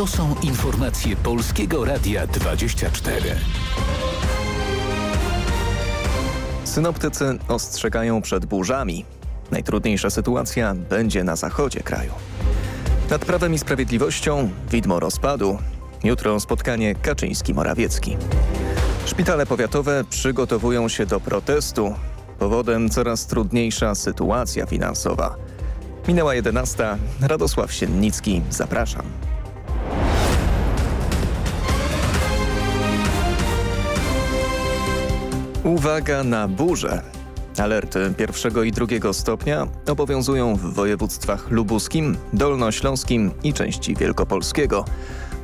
To są informacje Polskiego Radia 24. Synoptycy ostrzegają przed burzami. Najtrudniejsza sytuacja będzie na zachodzie kraju. Nad Prawem i Sprawiedliwością widmo rozpadu. Jutro spotkanie Kaczyński-Morawiecki. Szpitale powiatowe przygotowują się do protestu. Powodem coraz trudniejsza sytuacja finansowa. Minęła 11. Radosław Siennicki. Zapraszam. Uwaga na burzę. Alerty pierwszego i drugiego stopnia obowiązują w województwach lubuskim, dolnośląskim i części wielkopolskiego.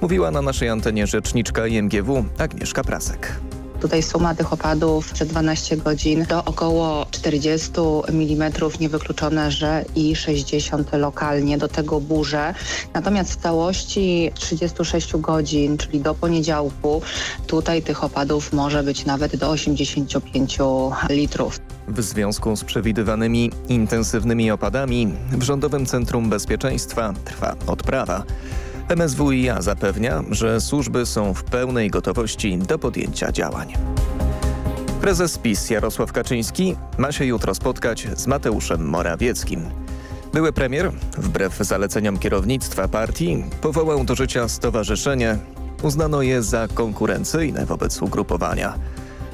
Mówiła na naszej antenie rzeczniczka IMGW Agnieszka Prasek. Tutaj suma tych opadów przez 12 godzin to około 40 mm, niewykluczone, że i 60 lokalnie, do tego burze. Natomiast w całości 36 godzin, czyli do poniedziałku, tutaj tych opadów może być nawet do 85 litrów. W związku z przewidywanymi intensywnymi opadami w Rządowym Centrum Bezpieczeństwa trwa odprawa. MSWiA zapewnia, że służby są w pełnej gotowości do podjęcia działań. Prezes PiS Jarosław Kaczyński ma się jutro spotkać z Mateuszem Morawieckim. Były premier, wbrew zaleceniom kierownictwa partii, powołał do życia stowarzyszenie. Uznano je za konkurencyjne wobec ugrupowania.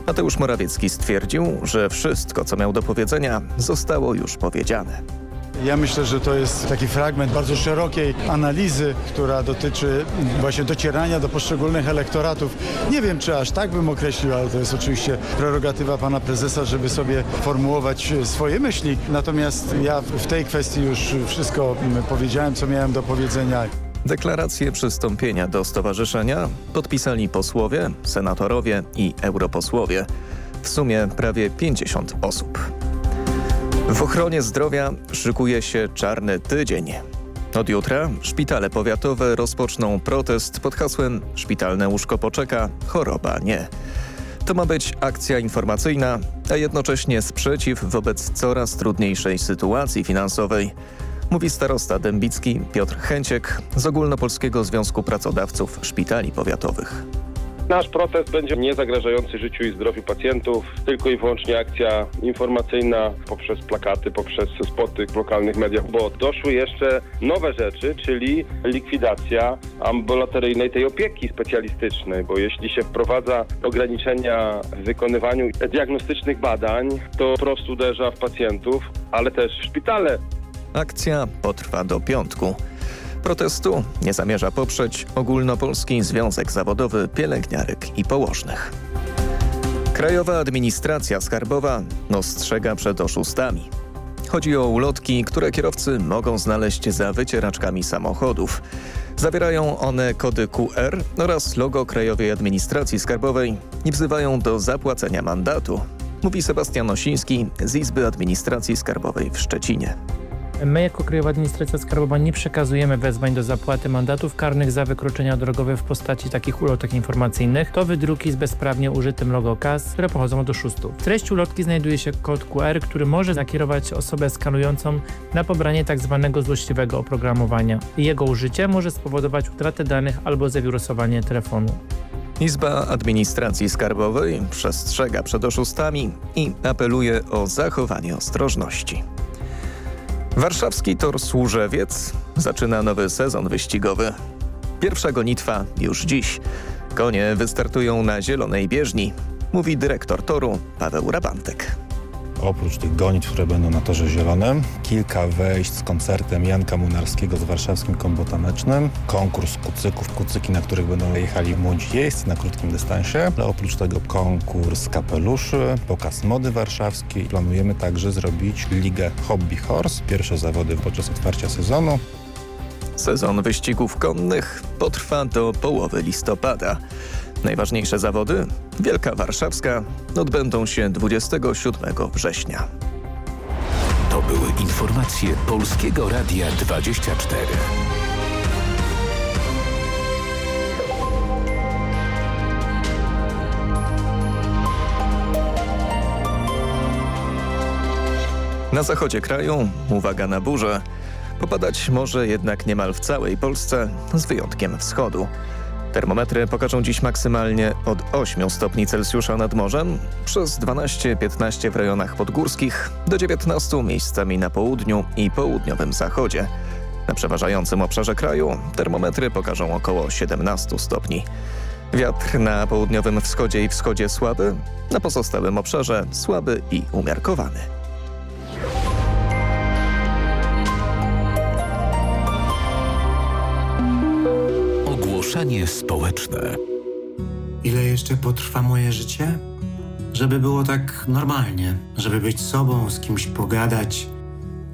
Mateusz Morawiecki stwierdził, że wszystko, co miał do powiedzenia, zostało już powiedziane. Ja myślę, że to jest taki fragment bardzo szerokiej analizy, która dotyczy właśnie docierania do poszczególnych elektoratów. Nie wiem, czy aż tak bym określił, ale to jest oczywiście prerogatywa pana prezesa, żeby sobie formułować swoje myśli. Natomiast ja w tej kwestii już wszystko powiedziałem, co miałem do powiedzenia. Deklarację przystąpienia do stowarzyszenia podpisali posłowie, senatorowie i europosłowie. W sumie prawie 50 osób. W ochronie zdrowia szykuje się czarny tydzień. Od jutra szpitale powiatowe rozpoczną protest pod hasłem Szpitalne łóżko poczeka, choroba nie. To ma być akcja informacyjna, a jednocześnie sprzeciw wobec coraz trudniejszej sytuacji finansowej, mówi starosta dębicki Piotr Chęciek z Ogólnopolskiego Związku Pracodawców Szpitali Powiatowych. Nasz protest będzie niezagrażający życiu i zdrowiu pacjentów, tylko i wyłącznie akcja informacyjna poprzez plakaty, poprzez spoty w lokalnych mediach, bo doszły jeszcze nowe rzeczy, czyli likwidacja ambulatoryjnej tej opieki specjalistycznej, bo jeśli się wprowadza ograniczenia w wykonywaniu diagnostycznych badań, to prostu uderza w pacjentów, ale też w szpitale. Akcja potrwa do piątku. Protestu nie zamierza poprzeć Ogólnopolski Związek Zawodowy Pielęgniarek i Położnych. Krajowa Administracja Skarbowa ostrzega przed oszustami. Chodzi o ulotki, które kierowcy mogą znaleźć za wycieraczkami samochodów. Zawierają one kody QR oraz logo Krajowej Administracji Skarbowej i wzywają do zapłacenia mandatu, mówi Sebastian Osiński z Izby Administracji Skarbowej w Szczecinie. My jako Krajowa Administracja Skarbowa nie przekazujemy wezwań do zapłaty mandatów karnych za wykroczenia drogowe w postaci takich ulotek informacyjnych. To wydruki z bezprawnie użytym logo KAS, które pochodzą od oszustów. W treści ulotki znajduje się kod QR, który może zakierować osobę skanującą na pobranie tzw. Tak złośliwego oprogramowania. Jego użycie może spowodować utratę danych albo zawirusowanie telefonu. Izba Administracji Skarbowej przestrzega przed oszustami i apeluje o zachowanie ostrożności. Warszawski Tor Służewiec zaczyna nowy sezon wyścigowy. Pierwsza gonitwa już dziś. Konie wystartują na zielonej bieżni, mówi dyrektor toru Paweł Rabantek. Oprócz tych gonitw, które będą na Torze Zielonym, kilka wejść z koncertem Janka Munarskiego z warszawskim kombotanecznym, konkurs kucyków, kucyki, na których będą jechali młodzi jeźdźcy na krótkim dystansie, ale oprócz tego konkurs kapeluszy, pokaz mody warszawskiej. Planujemy także zrobić ligę Hobby Horse, pierwsze zawody podczas otwarcia sezonu. Sezon wyścigów konnych potrwa do połowy listopada. Najważniejsze zawody Wielka Warszawska odbędą się 27 września. To były informacje Polskiego Radia 24. Na zachodzie kraju uwaga na burzę. Popadać może jednak niemal w całej Polsce, z wyjątkiem wschodu. Termometry pokażą dziś maksymalnie od 8 stopni Celsjusza nad morzem, przez 12-15 w rejonach podgórskich, do 19 miejscami na południu i południowym zachodzie. Na przeważającym obszarze kraju termometry pokażą około 17 stopni. Wiatr na południowym wschodzie i wschodzie słaby, na pozostałym obszarze słaby i umiarkowany. Ogłoszenie społeczne. Ile jeszcze potrwa moje życie? Żeby było tak normalnie, żeby być sobą, z kimś pogadać,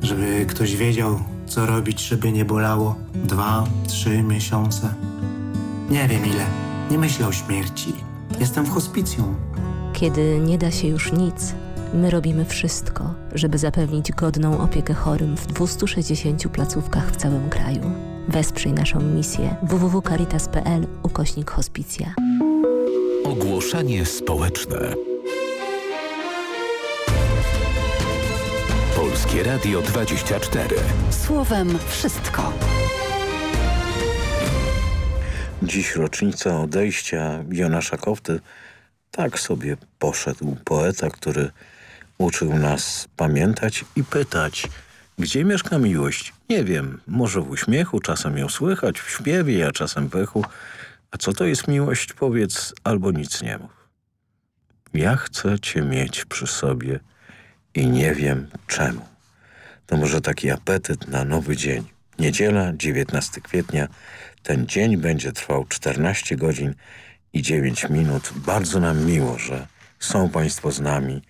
żeby ktoś wiedział, co robić, żeby nie bolało dwa, trzy miesiące. Nie wiem ile. Nie myślę o śmierci. Jestem w hospicjum. Kiedy nie da się już nic, my robimy wszystko, żeby zapewnić godną opiekę chorym w 260 placówkach w całym kraju. Wesprzyj naszą misję www.caritas.pl ukośnik hospicja. Ogłoszenie społeczne. Polskie Radio 24. Słowem wszystko. Dziś rocznica odejścia Jonasza Kofty. Tak sobie poszedł poeta, który uczył nas pamiętać i pytać, gdzie mieszka miłość. Nie wiem, może w uśmiechu, czasem ją słychać, w śpiewie, a czasem w echu. A co to jest miłość, powiedz, albo nic nie mów. Ja chcę cię mieć przy sobie i nie wiem czemu. To może taki apetyt na nowy dzień. Niedziela, 19 kwietnia. Ten dzień będzie trwał 14 godzin i 9 minut. Bardzo nam miło, że są Państwo z nami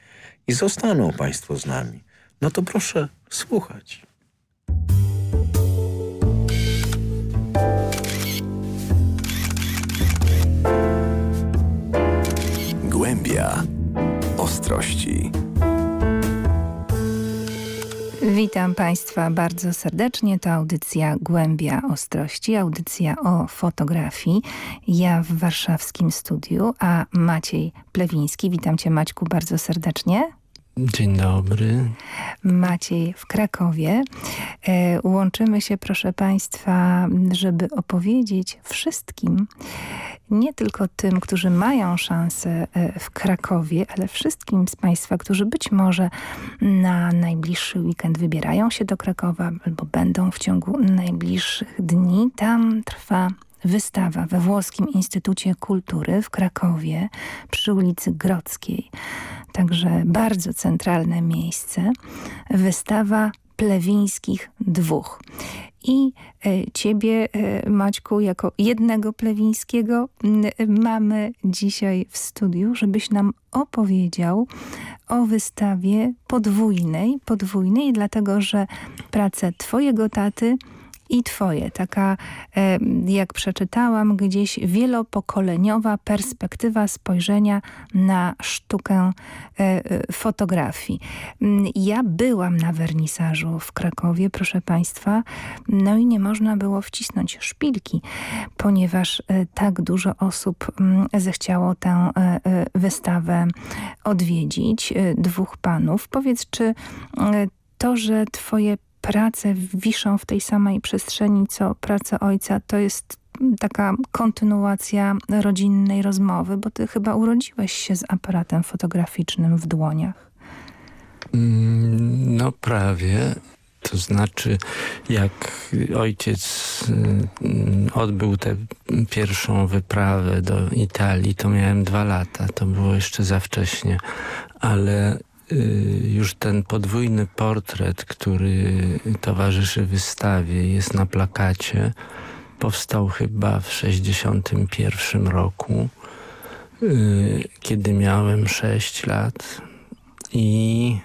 i zostaną Państwo z nami. No to proszę słuchać. Głębia ostrości. Witam Państwa bardzo serdecznie. To audycja Głębia Ostrości, audycja o fotografii. Ja w warszawskim studiu, a Maciej Plewiński. Witam Cię Maćku bardzo serdecznie. Dzień dobry. Maciej w Krakowie. E, łączymy się, proszę Państwa, żeby opowiedzieć wszystkim, nie tylko tym, którzy mają szansę e, w Krakowie, ale wszystkim z Państwa, którzy być może na najbliższy weekend wybierają się do Krakowa albo będą w ciągu najbliższych dni. Tam trwa wystawa we Włoskim Instytucie Kultury w Krakowie przy ulicy Grodzkiej. Także bardzo centralne miejsce. Wystawa Plewińskich dwóch. I e, ciebie, e, Maćku, jako jednego Plewińskiego mamy dzisiaj w studiu, żebyś nam opowiedział o wystawie podwójnej, podwójnej, dlatego że pracę twojego taty i twoje. Taka, e, jak przeczytałam gdzieś, wielopokoleniowa perspektywa spojrzenia na sztukę e, e, fotografii. Mm, ja byłam na wernisażu w Krakowie, proszę Państwa, no i nie można było wcisnąć szpilki, ponieważ tak dużo osób mm, zechciało tę wystawę odwiedzić, dwóch panów. Powiedz, czy to, że twoje prace wiszą w tej samej przestrzeni, co praca ojca, to jest taka kontynuacja rodzinnej rozmowy, bo ty chyba urodziłeś się z aparatem fotograficznym w dłoniach. Mm, no prawie. To znaczy, jak ojciec mm, odbył tę pierwszą wyprawę do Italii, to miałem dwa lata. To było jeszcze za wcześnie. Ale już ten podwójny portret, który towarzyszy wystawie, jest na plakacie. Powstał chyba w 1961 roku, y, kiedy miałem 6 lat i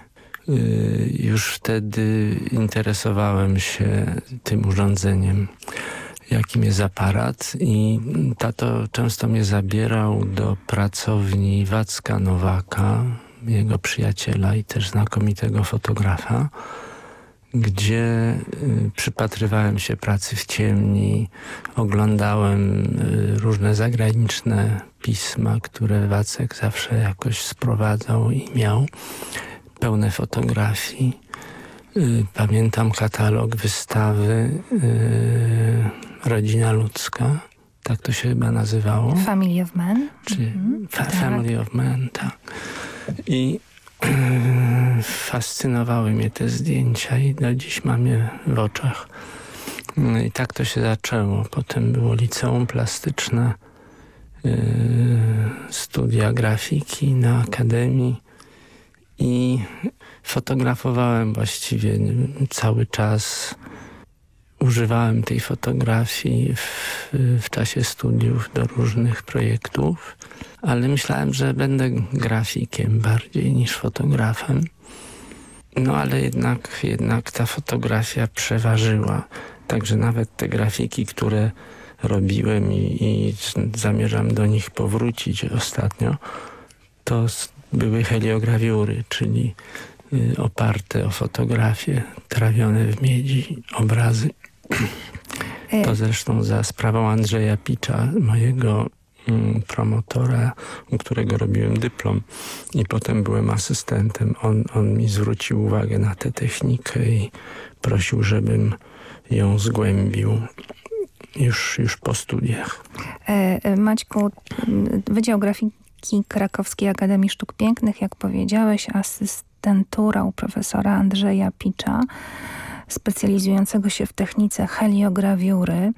y, już wtedy interesowałem się tym urządzeniem, jakim jest aparat i tato często mnie zabierał do pracowni Wacka Nowaka jego przyjaciela i też znakomitego fotografa, gdzie y, przypatrywałem się pracy w ciemni, oglądałem y, różne zagraniczne pisma, które Wacek zawsze jakoś sprowadzał i miał, pełne fotografii. Y, pamiętam katalog wystawy Rodzina Ludzka. Tak to się chyba nazywało. Family of Men. Czy fa tak. Family of Men, tak. I fascynowały mnie te zdjęcia i do dziś mam je w oczach. No I tak to się zaczęło. Potem było liceum plastyczne, yy, studia grafiki na akademii i fotografowałem właściwie cały czas. Używałem tej fotografii w, w czasie studiów do różnych projektów, ale myślałem, że będę grafikiem bardziej niż fotografem. No ale jednak, jednak ta fotografia przeważyła. Także nawet te grafiki, które robiłem i, i zamierzam do nich powrócić ostatnio, to były heliograwiury, czyli y, oparte o fotografię, trawione w miedzi obrazy. To e. zresztą za sprawą Andrzeja Picza, mojego mm, promotora, u którego robiłem dyplom i potem byłem asystentem. On, on mi zwrócił uwagę na tę technikę i prosił, żebym ją zgłębił już, już po studiach. E, e, Maćku, Wydział Grafiki Krakowskiej Akademii Sztuk Pięknych, jak powiedziałeś, asystentura u profesora Andrzeja Picza specjalizującego się w technice heliograwiury.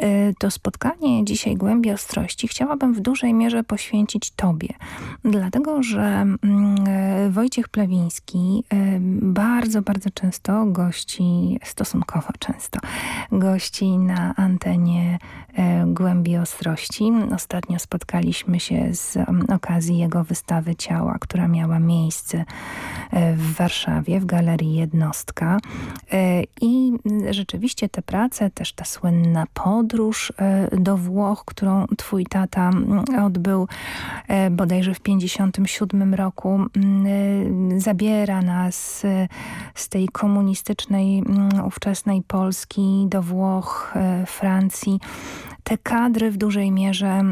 Y, to spotkanie dzisiaj Głębi Ostrości chciałabym w dużej mierze poświęcić Tobie. Dlatego, że mm, y, Wojciech Plewiński y, bardzo, bardzo często gości, stosunkowo często, gości na antenie Głębi Ostrości. Ostatnio spotkaliśmy się z mm, okazji jego wystawy ciała, która miała miejsce w Warszawie w Galerii Jednostka. I rzeczywiście te prace, też ta słynna podróż e, do Włoch, którą twój tata mm, odbył e, bodajże w 57 roku, mm, e, zabiera nas z tej komunistycznej mm, ówczesnej Polski do Włoch, Francji. Te kadry w dużej mierze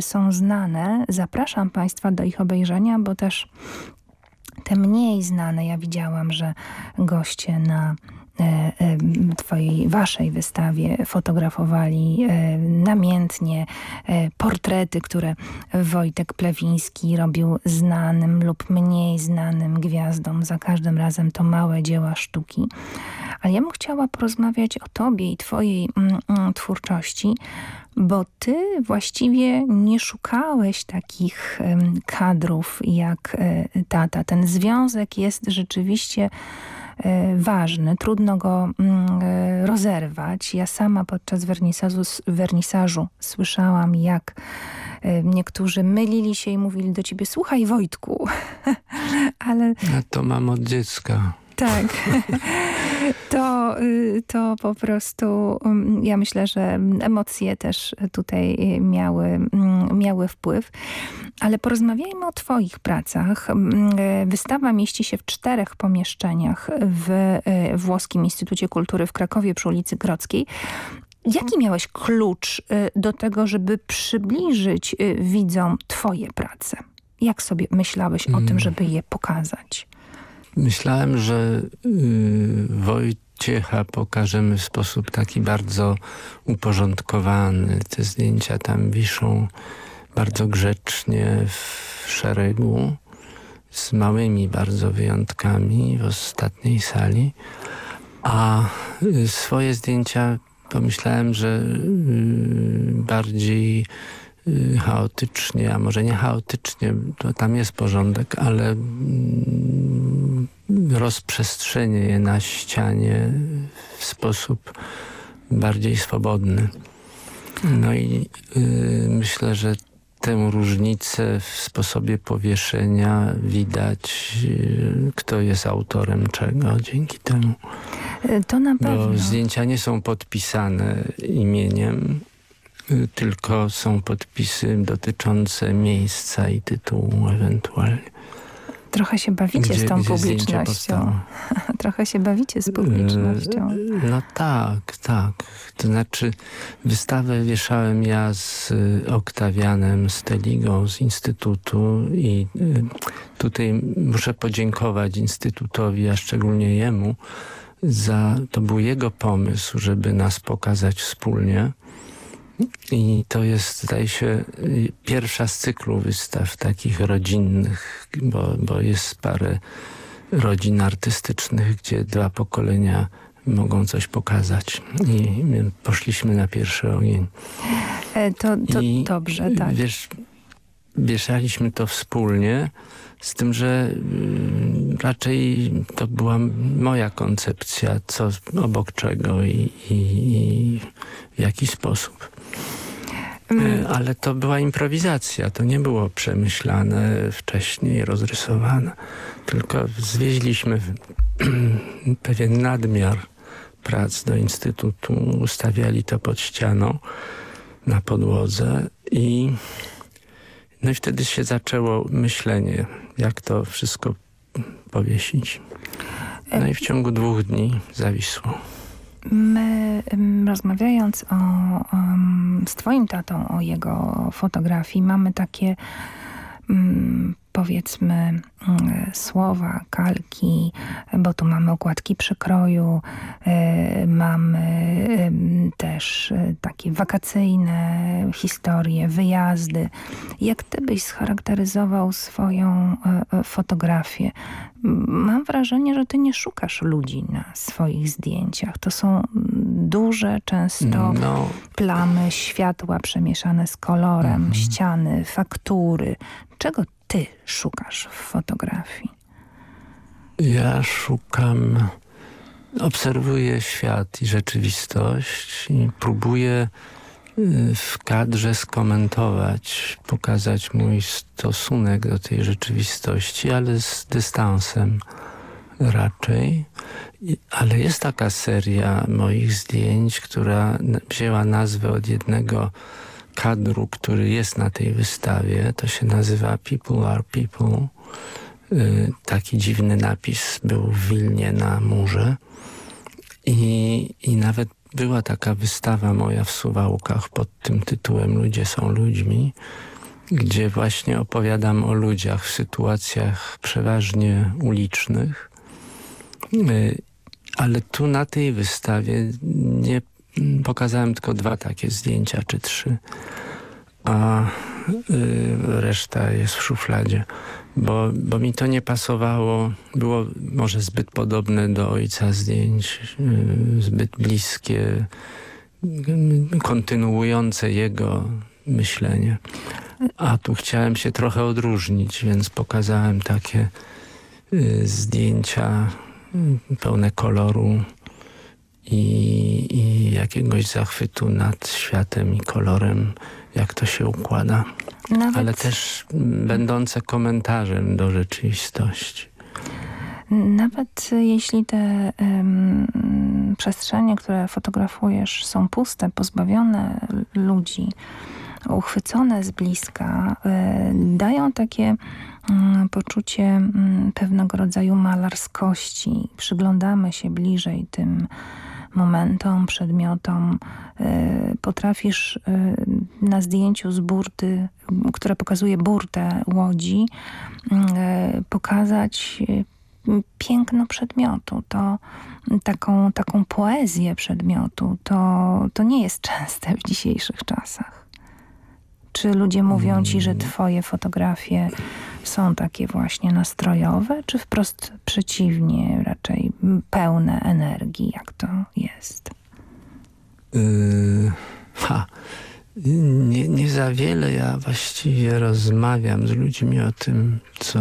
są znane. Zapraszam Państwa do ich obejrzenia, bo też te mniej znane, ja widziałam, że goście na E, e, twojej, waszej wystawie fotografowali e, namiętnie portrety, które Wojtek Plewiński robił znanym lub mniej znanym gwiazdom. Za każdym razem to małe dzieła sztuki. Ale ja bym chciała porozmawiać o tobie i twojej mm, mm, twórczości, bo ty właściwie nie szukałeś takich kadrów jak tata. Ten związek jest rzeczywiście E, ważny, trudno go mm, e, rozerwać. Ja sama podczas wernisażu, wernisażu słyszałam, jak e, niektórzy mylili się i mówili do ciebie, słuchaj Wojtku, ale... Ja to mam od dziecka. Tak. To, y, to po prostu, mm, ja myślę, że emocje też tutaj miały, mm, miały wpływ. Ale porozmawiajmy o twoich pracach. Mm, wystawa mieści się w czterech pomieszczeniach w y, Włoskim Instytucie Kultury w Krakowie przy ulicy Grodzkiej. Jaki miałeś klucz y, do tego, żeby przybliżyć widzom twoje prace? Jak sobie myślałeś o tym, żeby je pokazać? Myślałem, że yy, Wojciecha pokażemy w sposób taki bardzo uporządkowany. Te zdjęcia tam wiszą bardzo grzecznie w szeregu z małymi bardzo wyjątkami w ostatniej sali. A y, swoje zdjęcia pomyślałem, że y, bardziej chaotycznie, a może nie chaotycznie, to tam jest porządek, ale mm, rozprzestrzenie je na ścianie w sposób bardziej swobodny. No i y, myślę, że tę różnicę w sposobie powieszenia widać, y, kto jest autorem czego dzięki temu. To na pewno. Bo zdjęcia nie są podpisane imieniem, tylko są podpisy dotyczące miejsca i tytułu ewentualnie. Trochę się bawicie gdzie, z tą publicznością. Trochę się bawicie z publicznością. E, no tak, tak. To znaczy wystawę wieszałem ja z Oktawianem Steligą z Instytutu i tutaj muszę podziękować Instytutowi, a szczególnie jemu, za, to był jego pomysł, żeby nas pokazać wspólnie. I to jest, zdaje się, pierwsza z cyklu wystaw takich rodzinnych, bo, bo jest parę rodzin artystycznych, gdzie dwa pokolenia mogą coś pokazać. I poszliśmy na pierwszy ogień. E, to, to I dobrze, tak. Wiesz, wieszaliśmy to wspólnie, z tym, że y, raczej to była moja koncepcja, co obok czego i, i, i w jaki sposób. Mm. E, ale to była improwizacja, to nie było przemyślane wcześniej, rozrysowane. Tylko zwieźliśmy pewien nadmiar prac do instytutu, ustawiali to pod ścianą na podłodze i no i wtedy się zaczęło myślenie, jak to wszystko powiesić. No i w ciągu dwóch dni zawisło. My rozmawiając o, z twoim tatą o jego fotografii mamy takie um, powiedzmy mm, słowa, kalki, bo tu mamy okładki przekroju, y, mamy też y, takie wakacyjne historie, wyjazdy. Jak ty byś scharakteryzował swoją y, fotografię? Mam wrażenie, że ty nie szukasz ludzi na swoich zdjęciach. To są duże, często no. plamy światła przemieszane z kolorem, mhm. ściany, faktury. Czego ty szukasz w fotografii? Ja szukam, obserwuję świat i rzeczywistość i próbuję y, w kadrze skomentować, pokazać mój stosunek do tej rzeczywistości, ale z dystansem raczej. Ale jest taka seria moich zdjęć, która wzięła nazwę od jednego kadru, który jest na tej wystawie. To się nazywa People are People. Y, taki dziwny napis był w Wilnie na murze. I, I nawet była taka wystawa moja w Suwałkach pod tym tytułem Ludzie są ludźmi, gdzie właśnie opowiadam o ludziach w sytuacjach przeważnie ulicznych. Y, ale tu na tej wystawie nie pokazałem tylko dwa takie zdjęcia, czy trzy, a y, reszta jest w szufladzie, bo, bo mi to nie pasowało, było może zbyt podobne do ojca zdjęć, y, zbyt bliskie, y, kontynuujące jego myślenie. A tu chciałem się trochę odróżnić, więc pokazałem takie zdjęcia pełne koloru, i, i jakiegoś zachwytu nad światem i kolorem, jak to się układa. Nawet... Ale też będące komentarzem do rzeczywistości. Nawet jeśli te um, przestrzenie, które fotografujesz są puste, pozbawione ludzi, uchwycone z bliska, y, dają takie y, poczucie y, pewnego rodzaju malarskości. Przyglądamy się bliżej tym momentom, przedmiotom. E, potrafisz e, na zdjęciu z burty, które pokazuje burtę łodzi, e, pokazać piękno przedmiotu, to taką, taką poezję przedmiotu, to, to nie jest częste w dzisiejszych czasach. Czy ludzie mówią ci, że twoje fotografie są takie właśnie nastrojowe, czy wprost przeciwnie, raczej pełne energii, jak to jest? Yy, ha. Nie, nie za wiele ja właściwie rozmawiam z ludźmi o tym, co,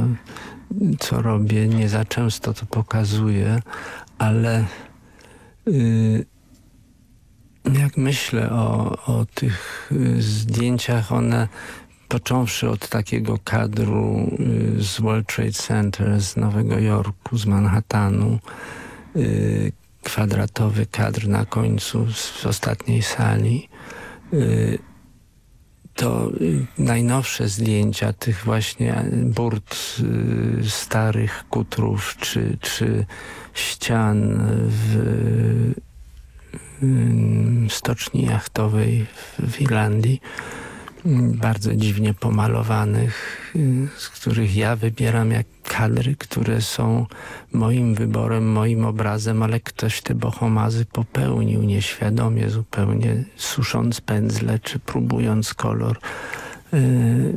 co robię. Nie za często to pokazuję, ale yy, jak myślę o, o tych y, zdjęciach, one począwszy od takiego kadru y, z World Trade Center z Nowego Jorku, z Manhattanu, y, kwadratowy kadr na końcu z ostatniej sali, to najnowsze zdjęcia tych właśnie burt starych kutrów czy, czy ścian w stoczni jachtowej w Irlandii bardzo dziwnie pomalowanych, y, z których ja wybieram jak kadry, które są moim wyborem, moim obrazem, ale ktoś te bohomazy popełnił nieświadomie, zupełnie susząc pędzle czy próbując kolor y,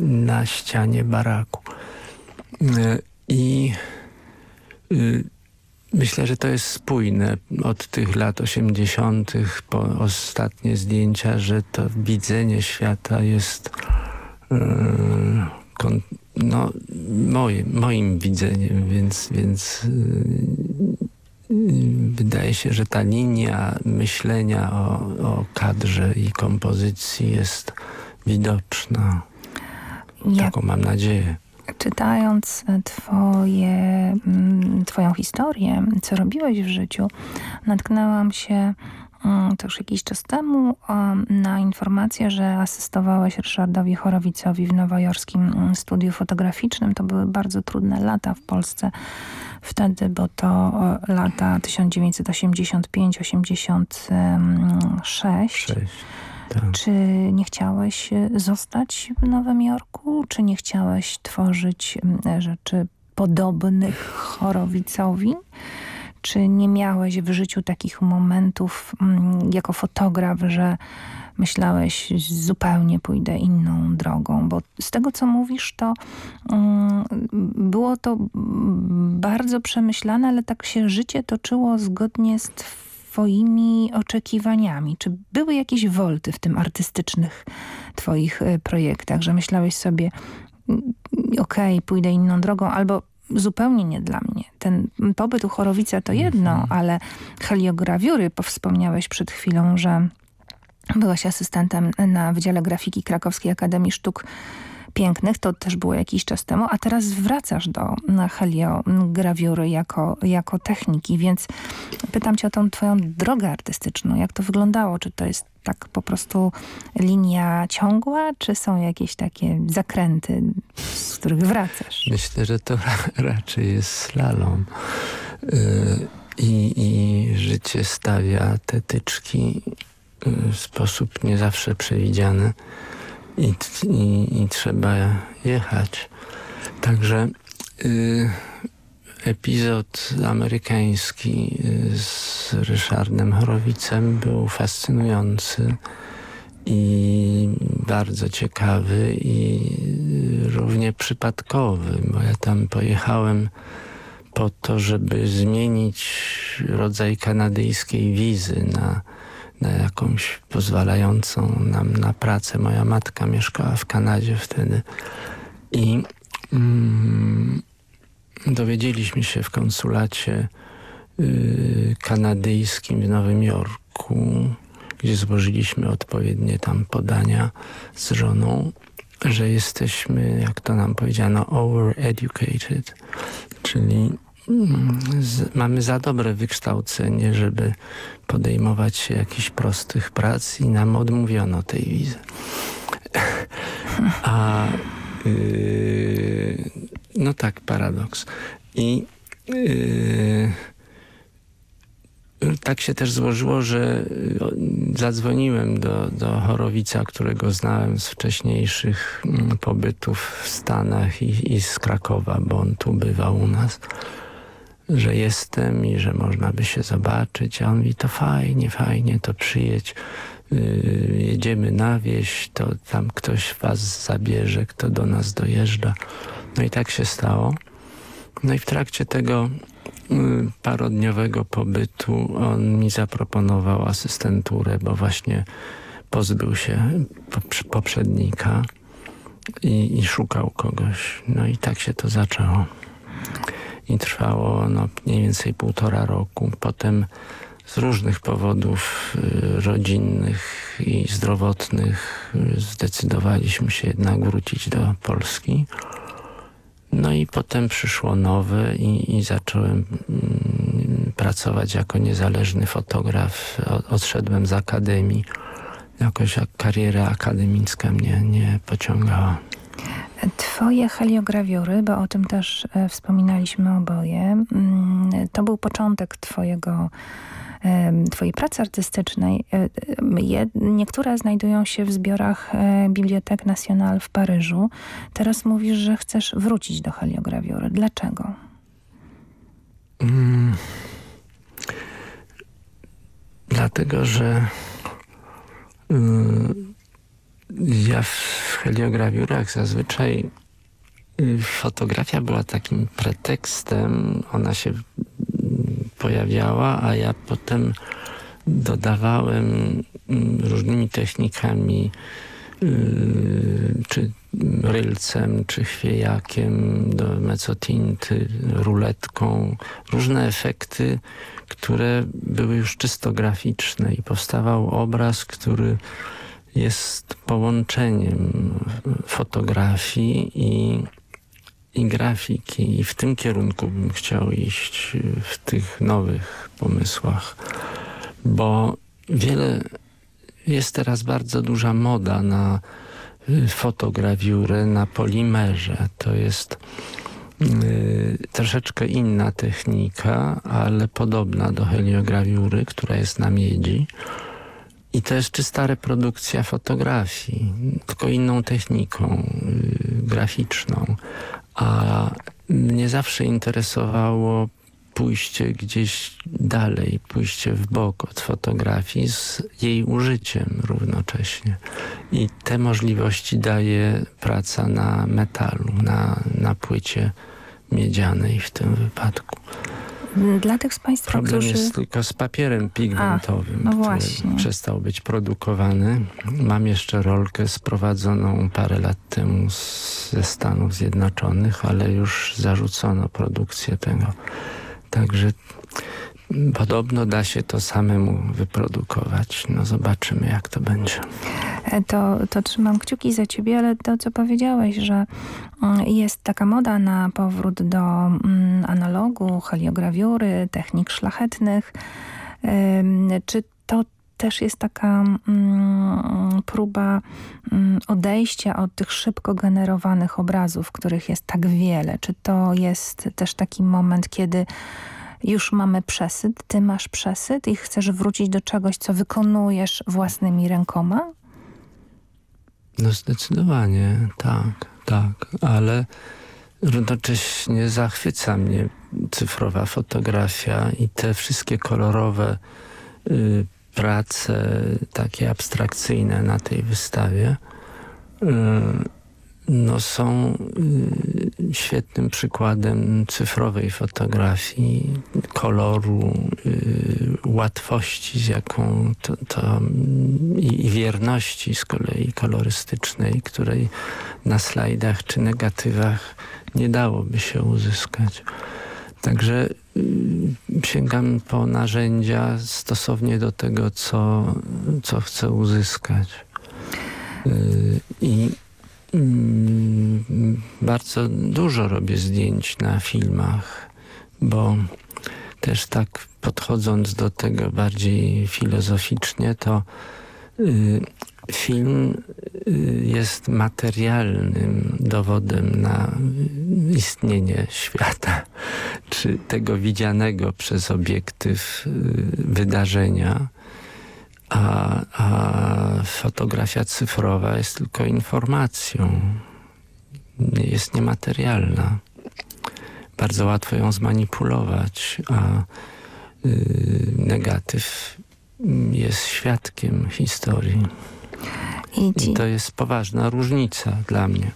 na ścianie baraku. Y, I Myślę, że to jest spójne od tych lat 80. po ostatnie zdjęcia, że to widzenie świata jest yy, no, moje, moim widzeniem, więc, więc yy, wydaje się, że ta linia myślenia o, o kadrze i kompozycji jest widoczna. Jak... Taką mam nadzieję. Czytając e, twoje, mm, twoją historię, co robiłeś w życiu, natknęłam się mm, to już jakiś czas temu na informację, że asystowałeś Ryszardowi Chorowicowi w nowojorskim mm, studiu fotograficznym. To były bardzo trudne lata w Polsce wtedy, bo to lata 1985-86. Tak. Czy nie chciałeś e, zostać w Nowym Jorku? Czy nie chciałeś tworzyć rzeczy podobnych Chorowicowi? Czy nie miałeś w życiu takich momentów jako fotograf, że myślałeś zupełnie pójdę inną drogą? Bo z tego, co mówisz, to było to bardzo przemyślane, ale tak się życie toczyło zgodnie z twoimi oczekiwaniami? Czy były jakieś wolty w tym artystycznych twoich e, projektach, że myślałeś sobie mm, okej, okay, pójdę inną drogą, albo zupełnie nie dla mnie. Ten pobyt u Chorowica to jedno, mhm. ale heliograwiury, wspomniałeś przed chwilą, że byłaś asystentem na Wydziale Grafiki Krakowskiej Akademii Sztuk pięknych, to też było jakiś czas temu, a teraz wracasz do heliograwiury jako, jako techniki, więc pytam cię o tą twoją drogę artystyczną. Jak to wyglądało? Czy to jest tak po prostu linia ciągła, czy są jakieś takie zakręty, z których wracasz? Myślę, że to raczej jest slalom. Y, I, I życie stawia te tyczki y, w sposób nie zawsze przewidziany i, i, i trzeba jechać. Także y, epizod amerykański y, z Ryszardem Horowicem był fascynujący i bardzo ciekawy i równie przypadkowy, bo ja tam pojechałem po to, żeby zmienić rodzaj kanadyjskiej wizy na jakąś pozwalającą nam na pracę. Moja matka mieszkała w Kanadzie wtedy i mm, dowiedzieliśmy się w konsulacie y, kanadyjskim w Nowym Jorku, gdzie złożyliśmy odpowiednie tam podania z żoną, że jesteśmy, jak to nam powiedziano, overeducated, czyli z, mamy za dobre wykształcenie, żeby podejmować jakichś prostych prac i nam odmówiono tej wizy. A yy, no tak, paradoks. I yy, tak się też złożyło, że zadzwoniłem do, do Chorowica, którego znałem z wcześniejszych mm, pobytów w Stanach i, i z Krakowa, bo on tu bywał u nas że jestem i że można by się zobaczyć. A on mówi, to fajnie, fajnie, to przyjedź. Yy, jedziemy na wieś, to tam ktoś was zabierze, kto do nas dojeżdża. No i tak się stało. No i w trakcie tego yy, parodniowego pobytu on mi zaproponował asystenturę, bo właśnie pozbył się poprzednika i, i szukał kogoś. No i tak się to zaczęło i trwało no, mniej więcej półtora roku. Potem z różnych powodów y, rodzinnych i zdrowotnych y, zdecydowaliśmy się jednak wrócić do Polski. No i potem przyszło nowe i, i zacząłem mm, pracować jako niezależny fotograf. odszedłem z akademii. Jakoś kariera akademicka mnie nie pociągała. Twoje heliograwiury, bo o tym też e, wspominaliśmy oboje, mm, to był początek twojego twojej pracy artystycznej. Niektóre znajdują się w zbiorach Bibliothèque Nationale w Paryżu. Teraz mówisz, że chcesz wrócić do heliograwiury. Dlaczego? Mm. Dlatego, że y, ja w heliograwiurach zazwyczaj y, fotografia była takim pretekstem, ona się pojawiała, a ja potem dodawałem mm, różnymi technikami y, czy rylcem, czy chwiejakiem do mecotinty, ruletką, różne efekty, które były już czysto graficzne i powstawał obraz, który jest połączeniem fotografii i, i grafiki. I w tym kierunku bym chciał iść w tych nowych pomysłach, bo wiele jest teraz bardzo duża moda na fotograwiurę na polimerze. To jest y, troszeczkę inna technika, ale podobna do heliograwiury, która jest na miedzi. I to jest czysta reprodukcja fotografii, tylko inną techniką y, graficzną. A mnie zawsze interesowało pójście gdzieś dalej, pójście w bok od fotografii z jej użyciem równocześnie. I te możliwości daje praca na metalu, na, na płycie miedzianej w tym wypadku. Dla tych z Państwa, Problem którzy... jest tylko z papierem pigmentowym, A, no właśnie. przestał być produkowany. Mam jeszcze rolkę sprowadzoną parę lat temu ze Stanów Zjednoczonych, ale już zarzucono produkcję tego. Także podobno da się to samemu wyprodukować. No zobaczymy, jak to będzie. E, to, to trzymam kciuki za ciebie, ale to, co powiedziałeś, że mm, jest taka moda na powrót do mm, analogu, heliograwiury, technik szlachetnych. Czy to też jest taka mm, próba odejścia od tych szybko generowanych obrazów, których jest tak wiele. Czy to jest też taki moment, kiedy już mamy przesyt, ty masz przesyt i chcesz wrócić do czegoś, co wykonujesz własnymi rękoma? No zdecydowanie, tak, tak, ale równocześnie zachwyca mnie cyfrowa fotografia i te wszystkie kolorowe y, prace takie abstrakcyjne na tej wystawie y, no są y, świetnym przykładem cyfrowej fotografii, koloru, y, łatwości z jaką to, to i, i, wierności z kolei kolorystycznej, której na slajdach czy negatywach nie dałoby się uzyskać. Także y, sięgam po narzędzia stosownie do tego, co, co chcę uzyskać. Y, I mm, bardzo dużo robię zdjęć na filmach, bo też tak podchodząc do tego bardziej filozoficznie, to y, film y, jest materialnym dowodem na istnienie świata, czy tego widzianego przez obiektyw y, wydarzenia, a, a fotografia cyfrowa jest tylko informacją, jest niematerialna. Bardzo łatwo ją zmanipulować, a y, negatyw jest świadkiem historii. I, ci... I, to jest poważna różnica dla mnie.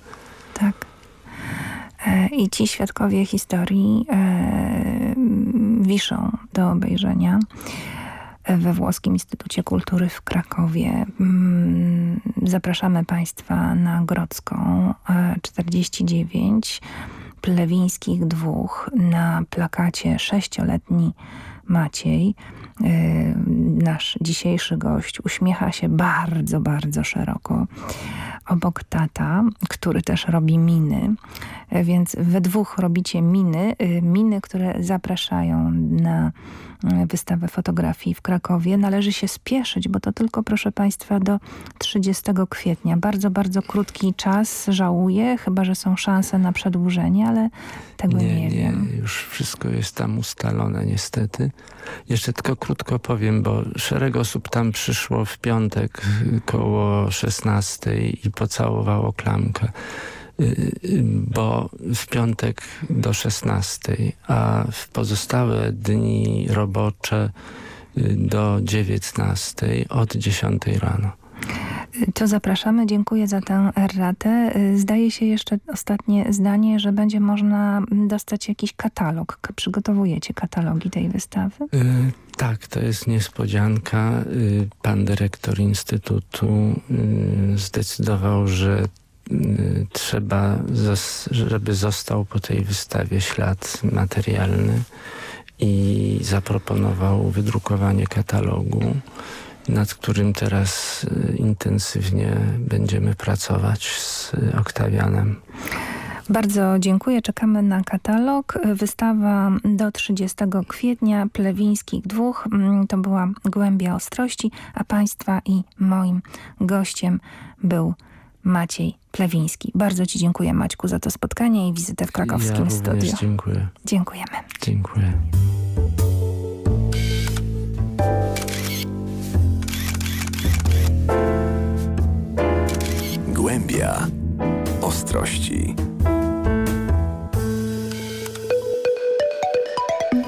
Tak. E, I ci świadkowie historii e, wiszą do obejrzenia we Włoskim Instytucie Kultury w Krakowie. Mm, zapraszamy Państwa na Grodzką 49 e, Plewińskich dwóch na plakacie sześcioletni Maciej nasz dzisiejszy gość uśmiecha się bardzo, bardzo szeroko. obok tata, który też robi miny, więc we dwóch robicie miny, miny, które zapraszają na wystawę fotografii w Krakowie. Należy się spieszyć, bo to tylko, proszę Państwa, do 30 kwietnia. Bardzo, bardzo krótki czas. Żałuję, chyba, że są szanse na przedłużenie, ale tego nie, nie, nie wiem. Już wszystko jest tam ustalone niestety. Jeszcze tylko krótko powiem, bo szereg osób tam przyszło w piątek koło 16 i pocałowało klamkę. Y, y, bo w piątek do 16, a w pozostałe dni robocze y, do 19 od 10 rano. To zapraszamy. Dziękuję za tę erratę. Zdaje się jeszcze ostatnie zdanie, że będzie można dostać jakiś katalog. Przygotowujecie katalogi tej wystawy? Yy, tak, to jest niespodzianka. Yy, pan dyrektor Instytutu yy, zdecydował, że Y, trzeba, żeby został po tej wystawie ślad materialny i zaproponował wydrukowanie katalogu, nad którym teraz y, intensywnie będziemy pracować z Oktawianem. Bardzo dziękuję. Czekamy na katalog. Wystawa do 30 kwietnia Plewińskich dwóch. Mm, to była Głębia Ostrości, a Państwa i moim gościem był Maciej Plewiński. Bardzo Ci dziękuję Maćku za to spotkanie i wizytę w krakowskim ja studiu. dziękuję. Dziękujemy. Dziękuję. Głębia ostrości.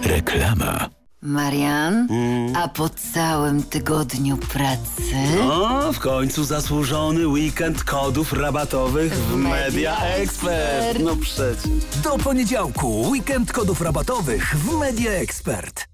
Reklama. Marian, mm. a po całym tygodniu pracy... No, w końcu zasłużony weekend kodów rabatowych w, w Media Expert. No przecież. Do poniedziałku weekend kodów rabatowych w Media Expert.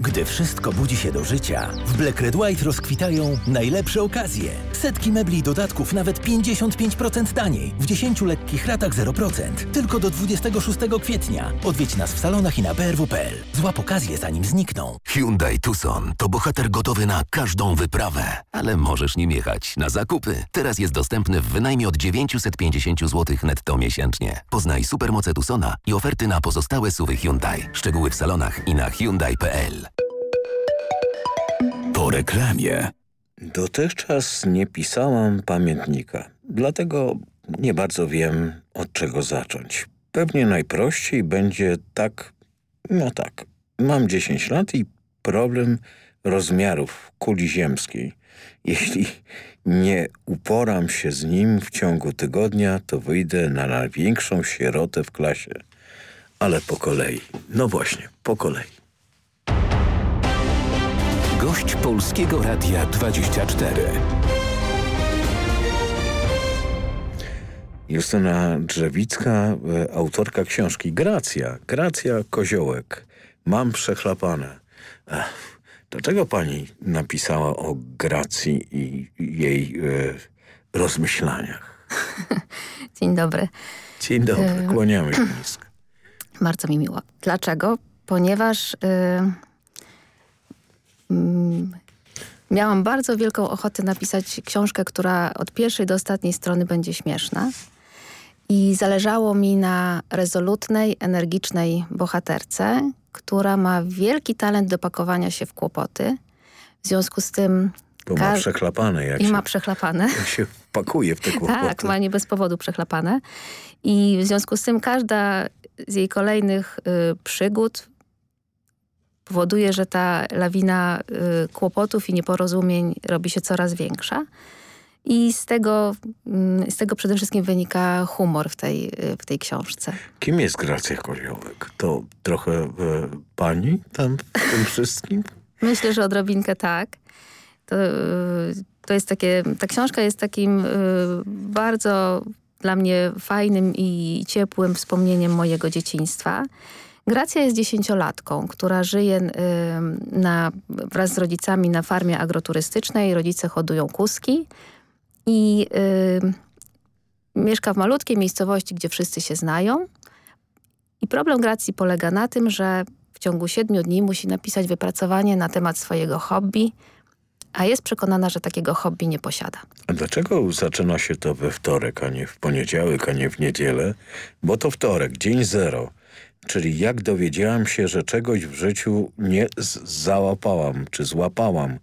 Gdy wszystko budzi się do życia, w Black Red White rozkwitają najlepsze okazje. Setki mebli i dodatków nawet 55% taniej. W 10 lekkich ratach 0%. Tylko do 26 kwietnia. Odwiedź nas w salonach i na brw.pl. Złap okazję zanim znikną. Hyundai Tucson to bohater gotowy na każdą wyprawę. Ale możesz nim jechać na zakupy. Teraz jest dostępny w wynajmie od 950 zł netto miesięcznie. Poznaj supermoce Tucsona i oferty na pozostałe suwy Hyundai. Szczegóły w salonach i na Hyundai.pl. Po reklamie. Dotychczas nie pisałam pamiętnika, dlatego nie bardzo wiem od czego zacząć. Pewnie najprościej będzie tak, no tak, mam 10 lat i problem rozmiarów kuli ziemskiej. Jeśli nie uporam się z nim w ciągu tygodnia, to wyjdę na największą sierotę w klasie. Ale po kolei. No właśnie, po kolei. Gość Polskiego Radia 24. Justyna Drzewicka, e, autorka książki Gracja. Gracja Koziołek. Mam przechlapane. Ech, dlaczego pani napisała o Gracji i jej e, rozmyślaniach? Dzień dobry. Dzień dobry, e, kłaniamy się nisko. Bardzo mi miło. Dlaczego? Ponieważ... Y Mm, miałam bardzo wielką ochotę napisać książkę, która od pierwszej do ostatniej strony będzie śmieszna. I zależało mi na rezolutnej, energicznej bohaterce, która ma wielki talent do pakowania się w kłopoty. W związku z tym Bo ma przechlapane. Jak I się, ma przechlapane. Jak się pakuje w te kłopoty. Tak, ma nie bez powodu przechlapane. I w związku z tym każda z jej kolejnych y, przygód powoduje, że ta lawina y, kłopotów i nieporozumień robi się coraz większa. I z tego, y, z tego przede wszystkim wynika humor w tej, y, w tej książce. Kim jest Gracja Koriołek? To trochę e, pani tam w tym wszystkim? Myślę, że odrobinkę tak. To, y, to jest takie, ta książka jest takim bardzo dla mnie fajnym i ciepłym wspomnieniem mojego dzieciństwa. Gracja jest dziesięciolatką, która żyje na, wraz z rodzicami na farmie agroturystycznej. Rodzice hodują kuski i mieszka w malutkiej miejscowości, gdzie wszyscy się znają. I problem Gracji polega na tym, że w ciągu siedmiu dni musi napisać wypracowanie na temat swojego hobby, a jest przekonana, że takiego hobby nie posiada. A dlaczego zaczyna się to we wtorek, a nie w poniedziałek, a nie w niedzielę? Bo to wtorek, dzień zero. Czyli jak dowiedziałam się, że czegoś w życiu nie załapałam, czy złapałam,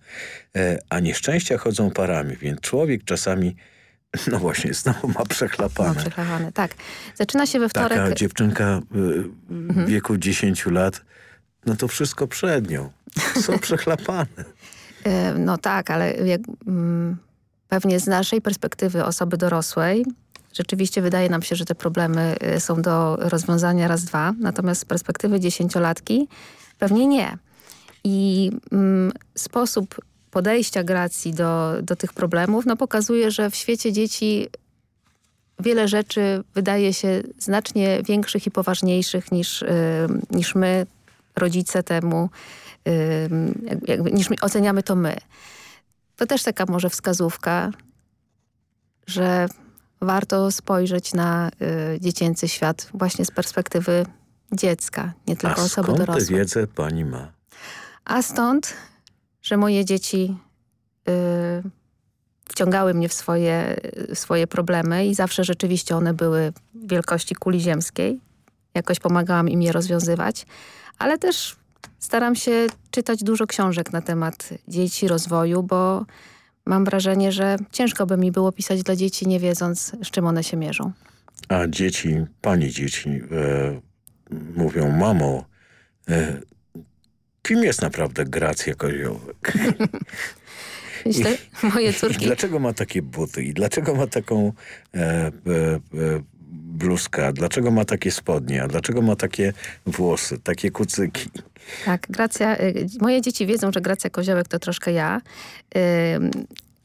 e, a nieszczęścia chodzą parami, więc człowiek czasami, no właśnie, znowu ma przechlapane. Ma przechlapane, tak. Zaczyna się we wtorek... Taka dziewczynka w mhm. wieku 10 lat, no to wszystko przed nią. Są przechlapane. No tak, ale jak, mm, pewnie z naszej perspektywy osoby dorosłej rzeczywiście wydaje nam się, że te problemy y, są do rozwiązania raz, dwa. Natomiast z perspektywy dziesięciolatki pewnie nie. I mm, sposób podejścia Gracji do, do tych problemów no, pokazuje, że w świecie dzieci wiele rzeczy wydaje się znacznie większych i poważniejszych niż, yy, niż my, rodzice temu, jakby, niż oceniamy to my. To też taka może wskazówka, że warto spojrzeć na y, dziecięcy świat właśnie z perspektywy dziecka, nie tylko A osoby dorosłej. skąd wiedzę pani ma? A stąd, że moje dzieci y, wciągały mnie w swoje, w swoje problemy i zawsze rzeczywiście one były wielkości kuli ziemskiej. Jakoś pomagałam im je rozwiązywać, ale też staram się czytać dużo książek na temat dzieci, rozwoju, bo mam wrażenie, że ciężko by mi było pisać dla dzieci, nie wiedząc, z czym one się mierzą. A dzieci, pani dzieci e, mówią, mamo, e, kim jest naprawdę Gracja Koziołek? Myślę, moje córki. I dlaczego ma takie buty? I dlaczego ma taką e, bluzkę? Dlaczego ma takie spodnie? A dlaczego ma takie włosy, takie kucyki? Tak, Gracja, y, moje dzieci wiedzą, że Gracja Koziołek to troszkę ja.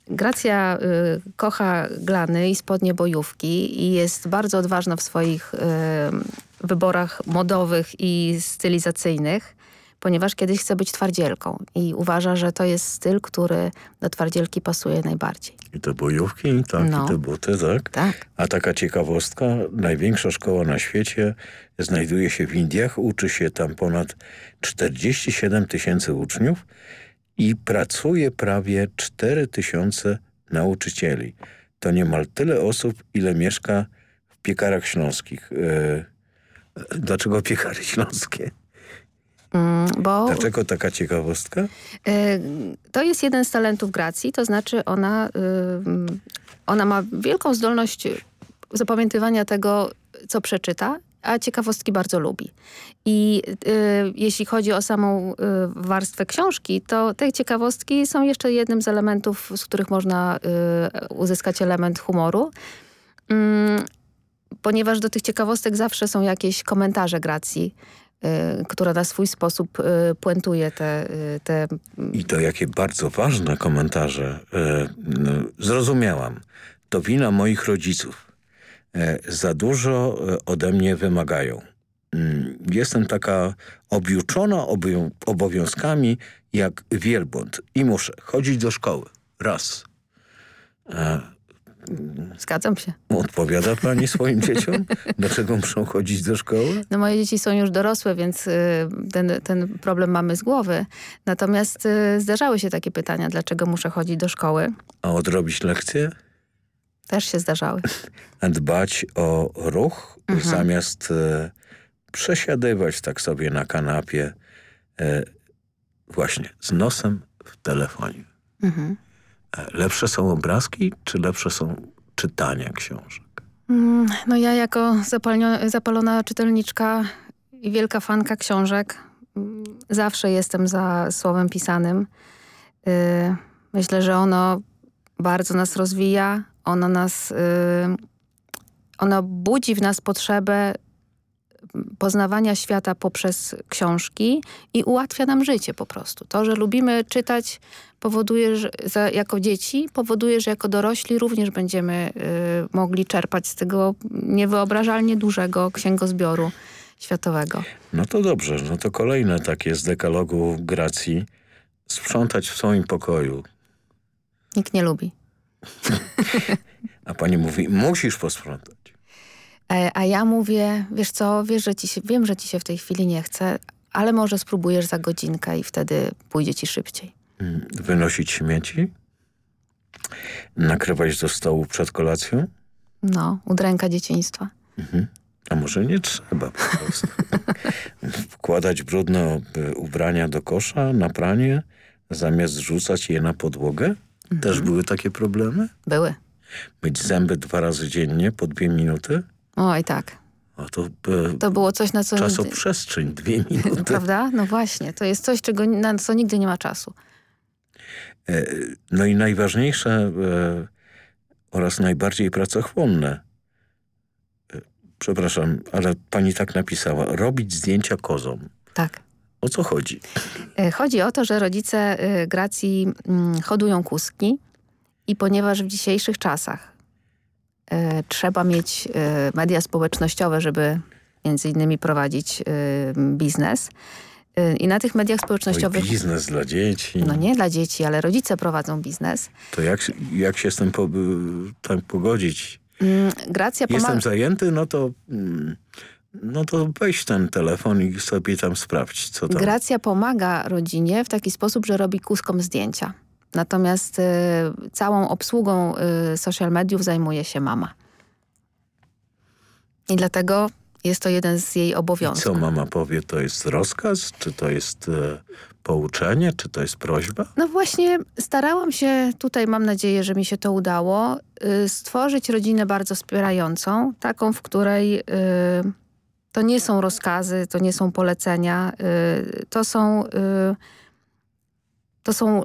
Gracja y, kocha glany i spodnie bojówki i jest bardzo odważna w swoich wyborach modowych i stylizacyjnych, ponieważ kiedyś chce być twardzielką i uważa, że to jest styl, który do twardzielki pasuje najbardziej. I te bojówki, tak, no. i te buty, tak? Tak. A taka ciekawostka, największa szkoła na świecie znajduje się w Indiach, uczy się tam ponad 47 tysięcy uczniów i pracuje prawie 4 tysiące nauczycieli. To niemal tyle osób, ile mieszka w piekarach śląskich. E, dlaczego piekary śląskie? Mm, bo... Dlaczego taka ciekawostka? E, to jest jeden z talentów Gracji, to znaczy ona, ona ma wielką zdolność zapamiętywania tego, co przeczyta a ciekawostki bardzo lubi. I y, jeśli chodzi o samą y, warstwę książki, to te ciekawostki są jeszcze jednym z elementów, z których można y, uzyskać element humoru. Mm, ponieważ do tych ciekawostek zawsze są jakieś komentarze Gracji, y, która na swój sposób y, puentuje te, y, te... I to jakie bardzo ważne komentarze. Zrozumiałam. To wina moich rodziców E, za dużo e, ode mnie wymagają. Mm, jestem taka objuczona obowiązkami jak wielbłąd i muszę chodzić do szkoły. Raz. Zgadzam się. Odpowiada pani swoim dzieciom? Dlaczego muszą chodzić do szkoły? No moje dzieci są już dorosłe, więc ten, ten problem mamy z głowy. Natomiast zdarzały się takie pytania, dlaczego muszę chodzić do szkoły. A odrobić lekcje? Też się zdarzały. Dbać o ruch mhm. zamiast e, przesiadywać tak sobie na kanapie e, właśnie z nosem w telefonie. Mhm. Lepsze są obrazki, czy lepsze są czytania książek? Mm, no ja jako zapalona czytelniczka i wielka fanka książek mm, zawsze jestem za słowem pisanym. Y, myślę, że ono bardzo nas rozwija, ono nas, y, ono budzi w nas potrzebę poznawania świata poprzez książki i ułatwia nam życie po prostu. To, że lubimy czytać powoduje, że jako dzieci, powoduje, że jako dorośli również będziemy y, mogli czerpać z tego niewyobrażalnie dużego księgozbioru światowego. No to dobrze, no to kolejne takie z dekalogu Gracji. Sprzątać w swoim pokoju. Nikt nie lubi. A pani mówi, musisz posprzątać. E, a ja mówię, wiesz co, wiesz, że ci się, wiem, że ci się w tej chwili nie chce, ale może spróbujesz za godzinkę i wtedy pójdzie ci szybciej. Mm, wynosić śmieci? Nakrywać do stołu przed kolacją? No, udręka dzieciństwa. Mhm. A może nie trzeba po prostu. Wkładać brudne ubrania do kosza na pranie, zamiast rzucać je na podłogę? Mhm. Też były takie problemy? Były. Myć zęby dwa razy dziennie po dwie minuty? Oj, tak. O, to, e, to było coś, na co... Czasoprzestrzeń, dwie minuty. Prawda? No właśnie. To jest coś, czego, na co nigdy nie ma czasu. E, no i najważniejsze e, oraz najbardziej pracochłonne. E, przepraszam, ale pani tak napisała. Robić zdjęcia kozom. Tak. O co chodzi? E, chodzi o to, że rodzice e, Gracji mm, hodują kuski i ponieważ w dzisiejszych czasach trzeba mieć e, media społecznościowe, żeby między innymi prowadzić e, biznes. I na tych mediach społecznościowych... Oj, biznes dla dzieci. No nie dla dzieci, ale rodzice prowadzą biznes. To jak, jak się z tym po, tak pogodzić? Mm, Gracja Jestem zajęty, no to... Mm, no to weź ten telefon i sobie tam sprawdź, co tam. Gracja pomaga rodzinie w taki sposób, że robi kuskom zdjęcia. Natomiast y, całą obsługą y, social mediów zajmuje się mama. I dlatego jest to jeden z jej obowiązków. I co mama powie? To jest rozkaz? Czy to jest y, pouczenie? Czy to jest prośba? No właśnie starałam się, tutaj mam nadzieję, że mi się to udało, y, stworzyć rodzinę bardzo wspierającą, taką, w której y, to nie są rozkazy, to nie są polecenia, y, to są to są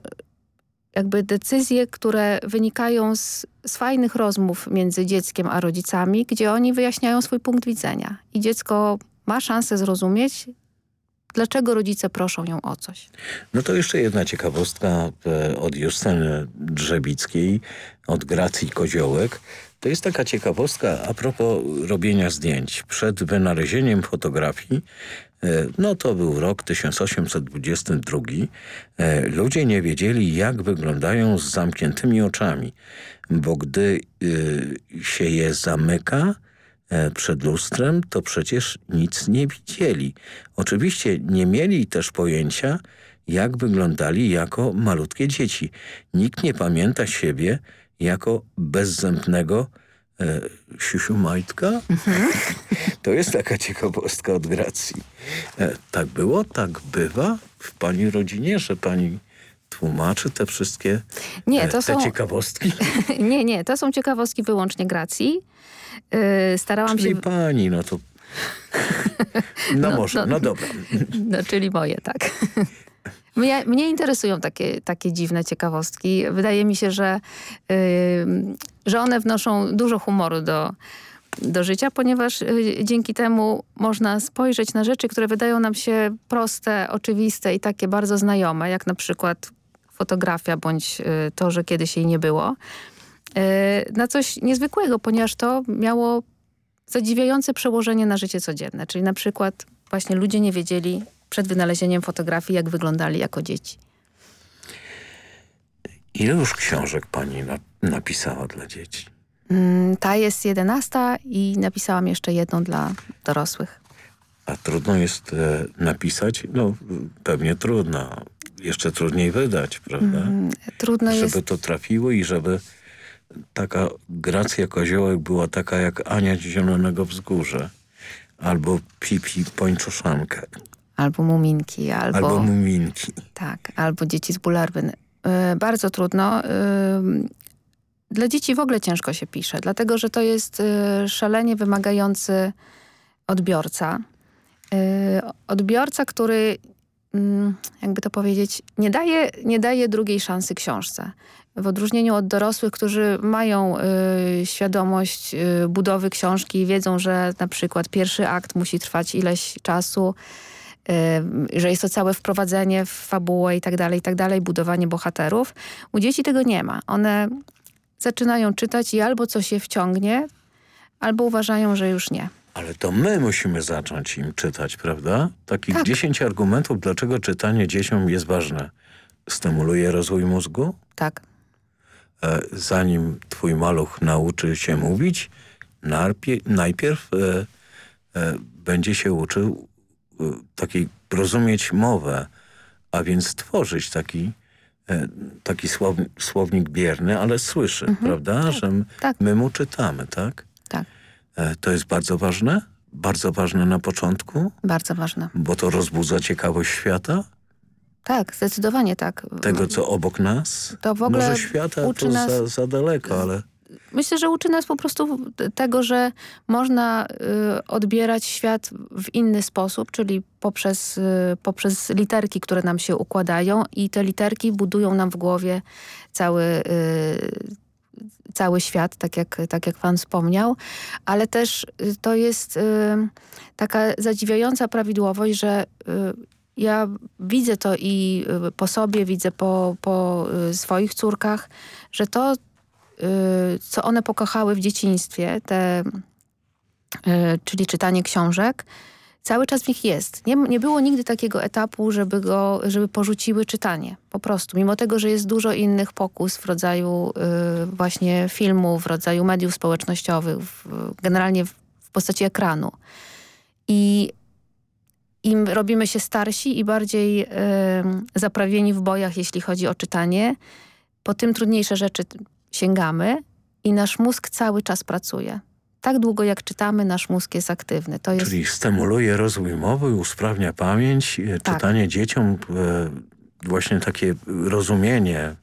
jakby decyzje, które wynikają z, z fajnych rozmów między dzieckiem a rodzicami, gdzie oni wyjaśniają swój punkt widzenia. I dziecko ma szansę zrozumieć, dlaczego rodzice proszą ją o coś. No to jeszcze jedna ciekawostka e, od Justyny Drzebickiej, od Gracji Koziołek. To jest taka ciekawostka a propos robienia zdjęć. Przed wynalezieniem fotografii no to był rok 1822. E, ludzie nie wiedzieli, jak wyglądają z zamkniętymi oczami, bo gdy e, się je zamyka przed lustrem, to przecież nic nie widzieli. Oczywiście nie mieli też pojęcia, jak wyglądali jako malutkie dzieci. Nikt nie pamięta siebie jako bezzębnego e, siusiu majtka. Mhm. To jest taka ciekawostka od Gracji. E, tak było, tak bywa w pani rodzinie, że pani tłumaczy te wszystkie nie, e, to te są... ciekawostki? nie, nie, to są ciekawostki wyłącznie Gracji. Yy, starałam czyli się... pani, no to... No, no może, no, no dobra. No, czyli moje, tak. Mnie, mnie interesują takie, takie dziwne ciekawostki. Wydaje mi się, że, yy, że one wnoszą dużo humoru do, do życia, ponieważ yy, dzięki temu można spojrzeć na rzeczy, które wydają nam się proste, oczywiste i takie bardzo znajome, jak na przykład fotografia bądź yy, to, że kiedyś jej nie było, yy, na coś niezwykłego, ponieważ to miało zadziwiające przełożenie na życie codzienne. Czyli na przykład właśnie ludzie nie wiedzieli, przed wynalezieniem fotografii, jak wyglądali jako dzieci. Ile już książek pani na, napisała dla dzieci? Mm, ta jest jedenasta i napisałam jeszcze jedną dla dorosłych. A trudno jest e, napisać? No pewnie trudno. Jeszcze trudniej wydać, prawda? Mm, trudno żeby jest... to trafiło i żeby taka Gracja Koziołek była taka jak Ania z Zielonego Wzgórza albo Pipi Pończoszanka. Albo muminki, albo... Albo muminki. Tak, albo dzieci z Bularbyn. bardzo trudno. Dla dzieci w ogóle ciężko się pisze, dlatego że to jest szalenie wymagający odbiorca. Odbiorca, który mm, jakby to powiedzieć, nie daje, nie daje drugiej szansy książce. W odróżnieniu od dorosłych, którzy mają y, świadomość y, budowy książki i wiedzą, że na przykład pierwszy akt musi trwać ileś czasu, y, że jest to całe wprowadzenie w fabułę i tak dalej, i tak dalej, budowanie bohaterów. U dzieci tego nie ma. One zaczynają czytać i albo coś je wciągnie, albo uważają, że już nie. Ale to my musimy zacząć im czytać, prawda? Takich tak. 10 argumentów, dlaczego czytanie dzieciom jest ważne. Stymuluje rozwój mózgu? Tak. E, zanim twój maluch nauczy się mówić, najpierw e, e, będzie się uczył takiej rozumieć mowę, a więc tworzyć taki, e, taki słownik bierny, ale słyszy, mhm. prawda? Tak. Że tak. my mu czytamy, tak? Tak. E, to jest bardzo ważne? Bardzo ważne na początku? Bardzo ważne. Bo to rozbudza ciekawość świata? Tak, zdecydowanie tak. Tego, co obok nas? To w ogóle Może świata to nas... za, za daleko, ale... Myślę, że uczy nas po prostu tego, że można y, odbierać świat w inny sposób, czyli poprzez, y, poprzez literki, które nam się układają i te literki budują nam w głowie cały, y, cały świat, tak jak, tak jak pan wspomniał, ale też to jest taka zadziwiająca prawidłowość, że ja widzę to i po sobie, widzę po, po swoich córkach, że to, co one pokochały w dzieciństwie, te, czyli czytanie książek, cały czas w nich jest. Nie, nie było nigdy takiego etapu, żeby, go, żeby porzuciły czytanie. Po prostu. Mimo tego, że jest dużo innych pokus w rodzaju y, właśnie filmów, w rodzaju mediów społecznościowych, generalnie w, w postaci ekranu. I im robimy się starsi i bardziej y, zaprawieni w bojach, jeśli chodzi o czytanie, po tym trudniejsze rzeczy sięgamy i nasz mózg cały czas pracuje tak długo jak czytamy, nasz mózg jest aktywny. To jest... Czyli stymuluje rozwój mowy, usprawnia pamięć, e, tak. czytanie dzieciom, e, właśnie takie rozumienie, e,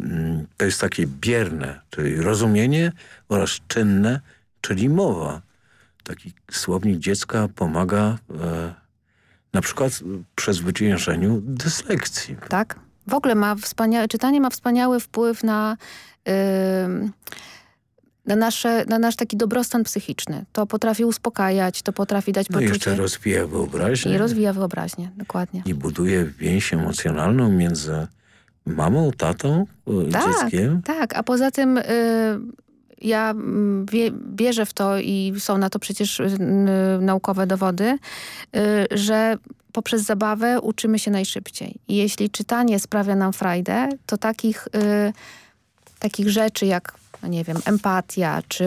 mm, to jest takie bierne, czyli rozumienie oraz czynne, czyli mowa. Taki słownik dziecka pomaga na przykład przy zwyciężeniu dyslekcji. Tak. W ogóle ma wspaniały, czytanie ma wspaniały wpływ na... Na, nasze, na nasz taki dobrostan psychiczny. To potrafi uspokajać, to potrafi dać no poczucie... Jeszcze rozwija wyobraźnię. I rozwija wyobraźnię, dokładnie. I buduje więź emocjonalną między mamą, tatą, y, tak, dzieckiem. Tak, a poza tym... Y ja mm, wie, wierzę w to i są na to przecież y, naukowe dowody, y, że poprzez zabawę uczymy się najszybciej. I jeśli czytanie sprawia nam frajdę, to takich, takich rzeczy jak no nie wiem, empatia, czy,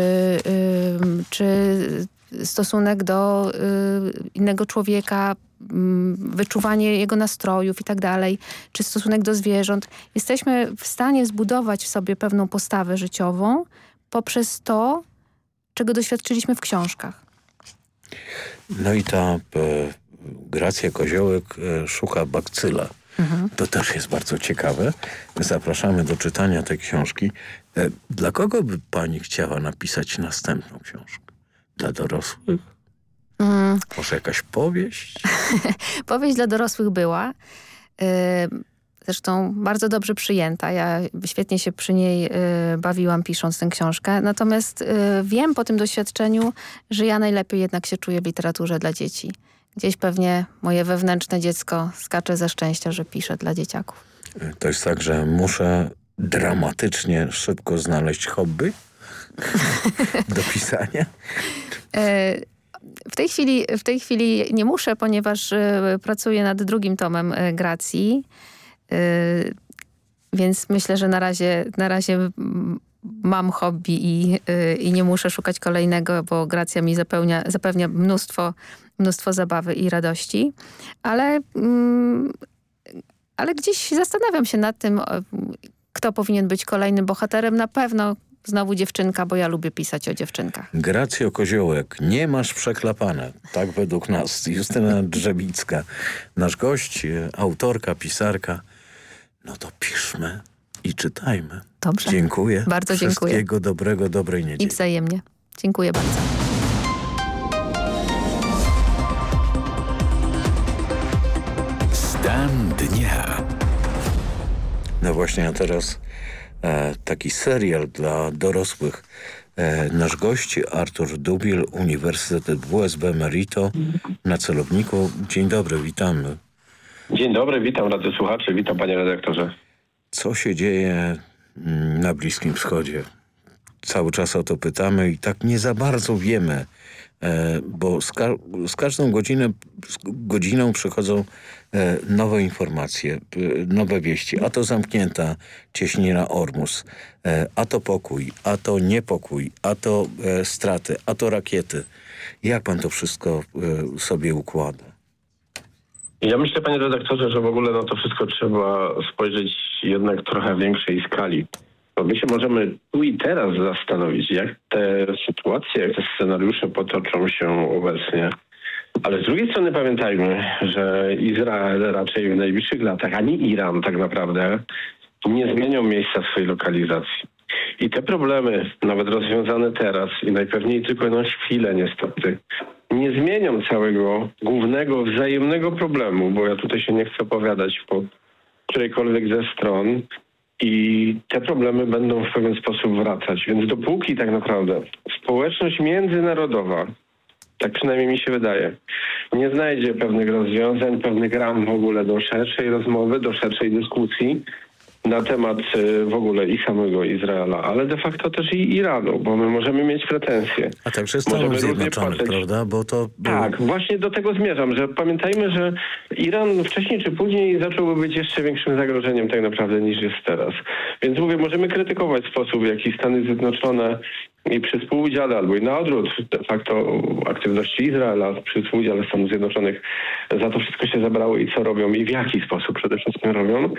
czy stosunek do y, innego człowieka, wyczuwanie jego nastrojów i tak dalej, czy stosunek do zwierząt. Jesteśmy w stanie zbudować w sobie pewną postawę życiową poprzez to, czego doświadczyliśmy w książkach. No i ta e, Gracja Koziołek e, szuka bakcyla. Mhm. To też jest bardzo ciekawe. Zapraszamy do czytania tej książki. E, dla kogo by pani chciała napisać następną książkę? Dla dorosłych? Mm. Może jakaś powieść? powieść dla dorosłych była. E, zresztą bardzo dobrze przyjęta. Ja świetnie się przy niej e, bawiłam pisząc tę książkę. Natomiast wiem po tym doświadczeniu, że ja najlepiej jednak się czuję w literaturze dla dzieci. Gdzieś pewnie moje wewnętrzne dziecko skacze ze szczęścia, że piszę dla dzieciaków. To jest tak, że muszę dramatycznie szybko znaleźć hobby do pisania? E, w tej, chwili, w tej chwili nie muszę, ponieważ e, pracuję nad drugim tomem e, Gracji. Więc myślę, że na razie, na razie mam hobby i, i nie muszę szukać kolejnego, bo Gracja mi zapełnia, zapewnia mnóstwo, mnóstwo zabawy i radości. Ale, mm, ale gdzieś zastanawiam się nad tym, kto powinien być kolejnym bohaterem. Na pewno znowu dziewczynka, bo ja lubię pisać o dziewczynkach. Gracjo Koziołek, nie masz przeklapane. Tak według nas. Justyna Drzebicka, nasz gość, autorka, pisarka. No to piszmy i czytajmy. Dobrze. Dziękuję. Bardzo dziękuję. Wszystkiego dobrego, dobrej niedzieli. I wzajemnie. Dziękuję bardzo. Stan dnia. No właśnie, a teraz e, taki serial dla dorosłych. E, nasz gość Artur Dubil, Uniwersytet WSB Merito na celowniku. Dzień dobry, witamy. Dzień dobry, witam rady słuchaczy, witam panie redaktorze. Co się dzieje mm, na Bliskim Wschodzie? Cały czas o to pytamy i tak nie za bardzo wiemy, e, bo z, ka z każdą godzinę, z godziną przychodzą e, nowe informacje, nowe wieści. A to zamknięta cieśnina Ormus, e, a to pokój, a to niepokój, a to straty, a to rakiety. Jak pan to wszystko sobie układa? Ja myślę, panie redaktorze, że w ogóle na to wszystko trzeba spojrzeć jednak trochę większej skali. Bo my się możemy tu i teraz zastanowić, jak te sytuacje, jak te scenariusze potoczą się obecnie. Ale z drugiej strony pamiętajmy, że Izrael raczej w najbliższych latach, ani Iran tak naprawdę, nie zmienią miejsca swojej lokalizacji. I te problemy, nawet rozwiązane teraz i najpewniej tylko na chwilę niestety, nie zmienią całego głównego, wzajemnego problemu, bo ja tutaj się nie chcę opowiadać po którejkolwiek ze stron i te problemy będą w pewien sposób wracać. Więc dopóki tak naprawdę społeczność międzynarodowa, tak przynajmniej mi się wydaje, nie znajdzie pewnych rozwiązań, pewnych ram w ogóle do szerszej rozmowy, do szerszej dyskusji, na temat y, w ogóle i samego Izraela, ale de facto też i Iranu, bo my możemy mieć pretensje. A także Stanów Zjednoczonych, prawda? Bo to było... Tak, właśnie do tego zmierzam, że pamiętajmy, że Iran wcześniej czy później zacząłby być jeszcze większym zagrożeniem tak naprawdę niż jest teraz. Więc mówię, możemy krytykować sposób, w jaki Stany Zjednoczone i przy współudziale, albo i na odwrót de facto aktywności Izraela przy współudziale Stanów Zjednoczonych za to wszystko się zabrały i co robią i w jaki sposób przede wszystkim robią.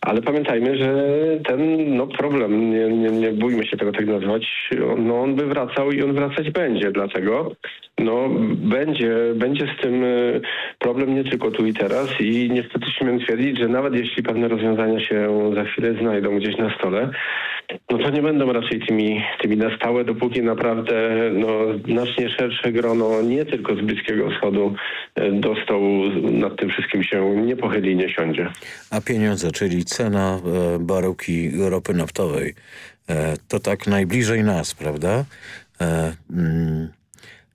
Ale pamiętajmy, że ten no, problem, nie, nie, nie bójmy się tego tak nazwać, no, on by wracał i on wracać będzie. Dlatego no, będzie, będzie z tym y, problem nie tylko tu i teraz i niestety śmiem twierdzić, że nawet jeśli pewne rozwiązania się za chwilę znajdą gdzieś na stole, no to nie będą raczej tymi, tymi na stałe, dopóki naprawdę no, znacznie szersze grono nie tylko z Bliskiego Wschodu y, do stołu nad tym wszystkim się nie pochyli i nie siądzie. A pieniądze, czyli cena e, baryłki ropy naftowej, e, to tak najbliżej nas, prawda? E, mm,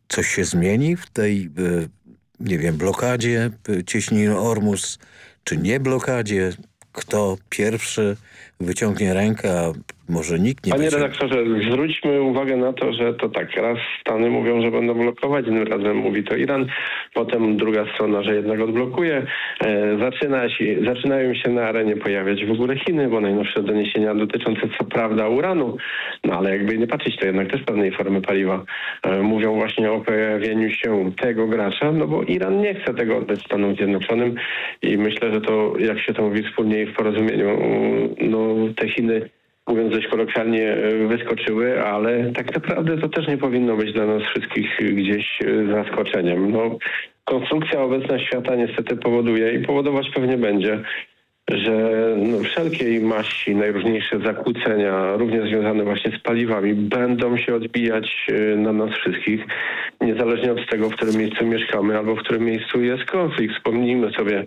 coś się zmieni w tej, e, nie wiem, blokadzie e, cieśniny Ormus, czy nie blokadzie? Kto pierwszy wyciągnie rękę, może nikt nie Panie wyciągnie? redaktorze, zwróćmy uwagę na to, że to tak, raz Stany mówią, że będą blokować, innym razem mówi to Iran, potem druga strona, że jednak odblokuje. E, zaczyna się, zaczynają się na arenie pojawiać w ogóle Chiny, bo najnowsze doniesienia dotyczące co prawda uranu, no ale jakby nie patrzeć, to jednak też pewnej formy paliwa, e, mówią właśnie o pojawieniu się tego gracza, no bo Iran nie chce tego oddać Stanom Zjednoczonym i myślę, że to, jak się to mówi wspólnie i w porozumieniu, no te Chiny mówiąc dość kolokwialnie, e, wyskoczyły, ale tak naprawdę to też nie powinno być dla nas wszystkich gdzieś e, zaskoczeniem. No, konstrukcja obecna świata niestety powoduje i powodować pewnie będzie, że no, wszelkiej maści najróżniejsze zakłócenia, również związane właśnie z paliwami, będą się odbijać e, na nas wszystkich, niezależnie od tego, w którym miejscu mieszkamy albo w którym miejscu jest konflikt. Wspomnijmy sobie e,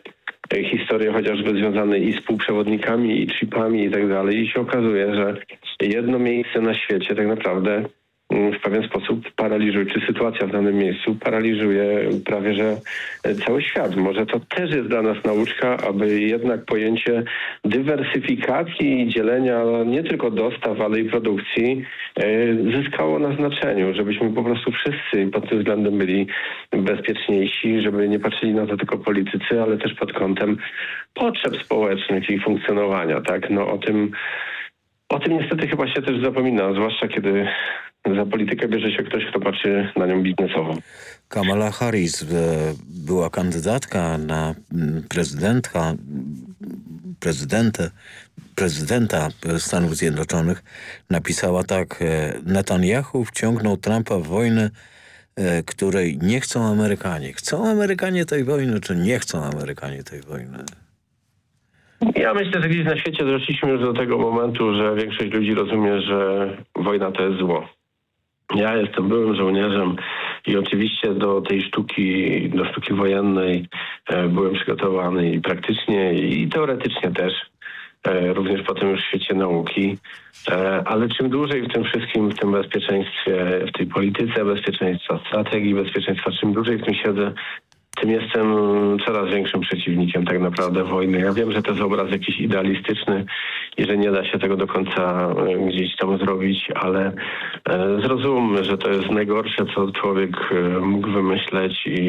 historie chociażby związane i z półprzewodnikami, i chipami i tak dalej. I się okazuje, że jedno miejsce na świecie tak naprawdę w pewien sposób paraliżuje, czy sytuacja w danym miejscu paraliżuje prawie że e, cały świat. Może to też jest dla nas nauczka, aby jednak pojęcie dywersyfikacji i dzielenia nie tylko dostaw, ale i produkcji e, zyskało na znaczeniu, żebyśmy po prostu wszyscy pod tym względem byli bezpieczniejsi, żeby nie patrzyli na to tylko politycy, ale też pod kątem potrzeb społecznych i funkcjonowania. Tak? No, o tym o tym niestety chyba się też zapomina, zwłaszcza kiedy za politykę bierze się ktoś, kto patrzy na nią biznesowo. Kamala Harris e, była kandydatka na prezydentka, prezydentę, prezydenta Stanów Zjednoczonych. Napisała tak, e, Netanyahu wciągnął Trumpa w wojnę, e, której nie chcą Amerykanie. Chcą Amerykanie tej wojny, czy nie chcą Amerykanie tej wojny? Ja myślę, że gdzieś na świecie doszliśmy już do tego momentu, że większość ludzi rozumie, że wojna to jest zło. Ja jestem byłym żołnierzem i oczywiście do tej sztuki, do sztuki wojennej e, byłem przygotowany i praktycznie i teoretycznie też. E, również potem już w świecie nauki. E, ale czym dłużej w tym wszystkim, w tym bezpieczeństwie, w tej polityce bezpieczeństwa, strategii bezpieczeństwa, czym dłużej w tym siedzę, tym jestem coraz większym przeciwnikiem tak naprawdę wojny. Ja wiem, że to jest obraz jakiś idealistyczny i że nie da się tego do końca e, gdzieś tam zrobić, ale zrozummy, że to jest najgorsze, co człowiek mógł wymyśleć i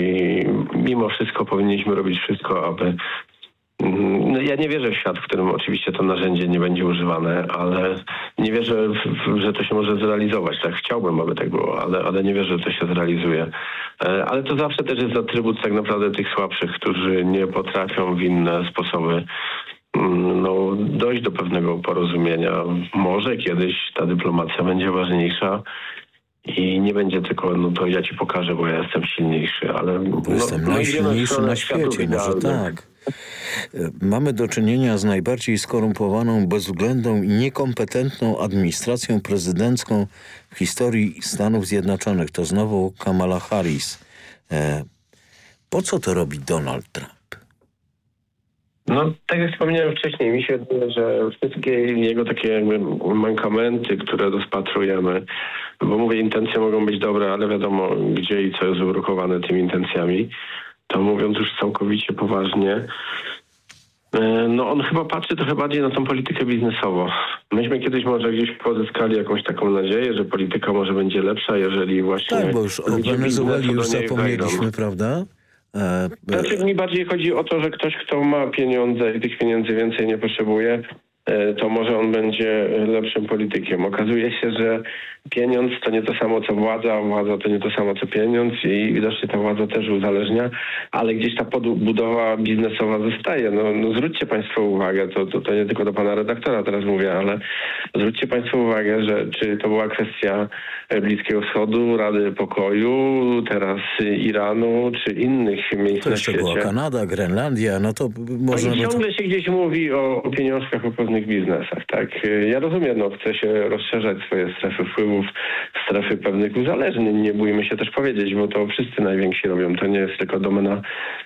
mimo wszystko powinniśmy robić wszystko, aby no, ja nie wierzę w świat, w którym oczywiście to narzędzie nie będzie używane, ale nie wierzę, w, w, że to się może zrealizować. Tak chciałbym, aby tak było, ale, ale nie wierzę, że to się zrealizuje. E, ale to zawsze też jest atrybut tak naprawdę tych słabszych, którzy nie potrafią w inne sposoby mm, no, dojść do pewnego porozumienia. Może kiedyś ta dyplomacja będzie ważniejsza i nie będzie tylko, no to ja ci pokażę, bo ja jestem silniejszy, ale... Bo no, jestem no, najsilniejszy na świecie, może tak. Mamy do czynienia z najbardziej skorumpowaną, bezwzględną i niekompetentną administracją prezydencką w historii Stanów Zjednoczonych. To znowu Kamala Harris. E, po co to robi Donald Trump? No, tak jak wspomniałem wcześniej, mi się wydaje, że wszystkie jego takie jakby mankamenty, które rozpatrujemy, bo mówię, intencje mogą być dobre, ale wiadomo, gdzie i co jest ubrukowane tymi intencjami, to mówiąc już całkowicie poważnie, e, no on chyba patrzy trochę bardziej na tą politykę biznesową. Myśmy kiedyś może gdzieś pozyskali jakąś taką nadzieję, że polityka może będzie lepsza, jeżeli właśnie... Tak, bo już o Wenezueli już zapomnieliśmy, wejdą. prawda? E, znaczy mi bardziej chodzi o to, że ktoś, kto ma pieniądze i tych pieniędzy więcej nie potrzebuje, to może on będzie lepszym politykiem. Okazuje się, że pieniądz to nie to samo co władza, a władza to nie to samo co pieniądz i widocznie ta władza też uzależnia, ale gdzieś ta budowa biznesowa zostaje. No, no zwróćcie Państwo uwagę, to, to, to nie tylko do Pana redaktora teraz mówię, ale zwróćcie Państwo uwagę, że czy to była kwestia Bliskiego Wschodu, Rady Pokoju, teraz Iranu, czy innych miejsc to na świecie. była Kanada, Grenlandia, no to może... No i ciągle się gdzieś mówi o, o pieniążkach, o pewnych biznesach, tak? Ja rozumiem, no chce się rozszerzać swoje strefy wpływów strefy pewnych uzależnień. Nie bójmy się też powiedzieć, bo to wszyscy najwięksi robią. To nie jest tylko domena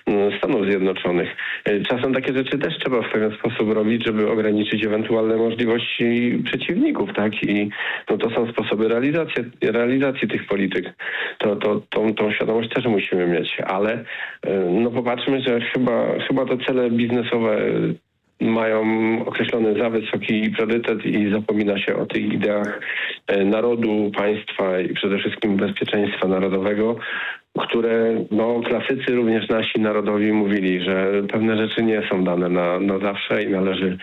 mm, Stanów Zjednoczonych. E, czasem takie rzeczy też trzeba w pewien sposób robić, żeby ograniczyć ewentualne możliwości przeciwników, tak? I no, to są sposoby realizacji, realizacji tych polityk. To, to, tą, tą świadomość też musimy mieć, ale e, no popatrzmy, że chyba, chyba te cele biznesowe mają określony za wysoki priorytet i zapomina się o tych ideach e, narodu, państwa i przede wszystkim bezpieczeństwa narodowego, które no, klasycy również nasi narodowi mówili, że pewne rzeczy nie są dane na, na zawsze i należy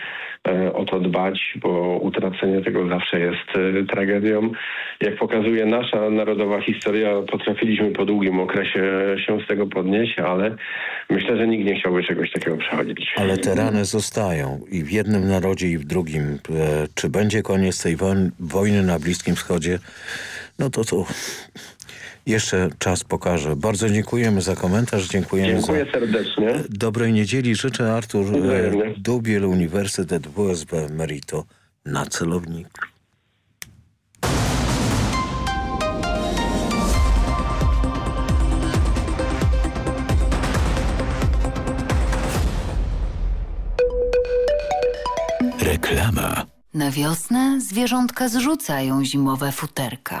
e, o to dbać, bo utracenie tego zawsze jest e, tragedią. Jak pokazuje nasza narodowa historia, potrafiliśmy po długim okresie się z tego podnieść, ale myślę, że nikt nie chciałby czegoś takiego przechodzić. Ale te rany zostają i w jednym narodzie i w drugim. E, czy będzie koniec tej wojny na Bliskim Wschodzie? No to to jeszcze czas pokaże. Bardzo dziękujemy za komentarz. Dziękujemy Dziękuję za serdecznie. Dobrej niedzieli. Życzę Artur e, Dubiel, Uniwersytet WSB Merito na celownik. Reklama. Na wiosnę zwierzątka zrzucają zimowe futerka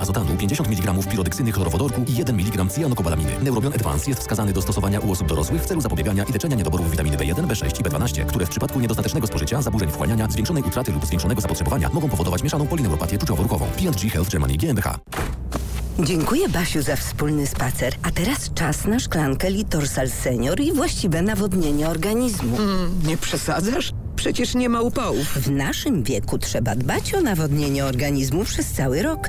azotanu, 50 mg pirodeksyny chlorowodorku i 1 mg cyjanokobalaminy. Neurobion Advance jest wskazany do stosowania u osób dorosłych w celu zapobiegania i leczenia niedoborów witaminy B1, B6 i B12, które w przypadku niedostatecznego spożycia, zaburzeń wchłaniania, zwiększonej utraty lub zwiększonego zapotrzebowania mogą powodować mieszaną polineuropatię czuciowo-ruchową. P&G Health Germany GmbH. Dziękuję Basiu za wspólny spacer. A teraz czas na szklankę Litorsal Senior i właściwe nawodnienie organizmu. nie przesadzasz? Przecież nie ma upałów. W naszym wieku trzeba dbać o nawodnienie organizmu przez cały rok.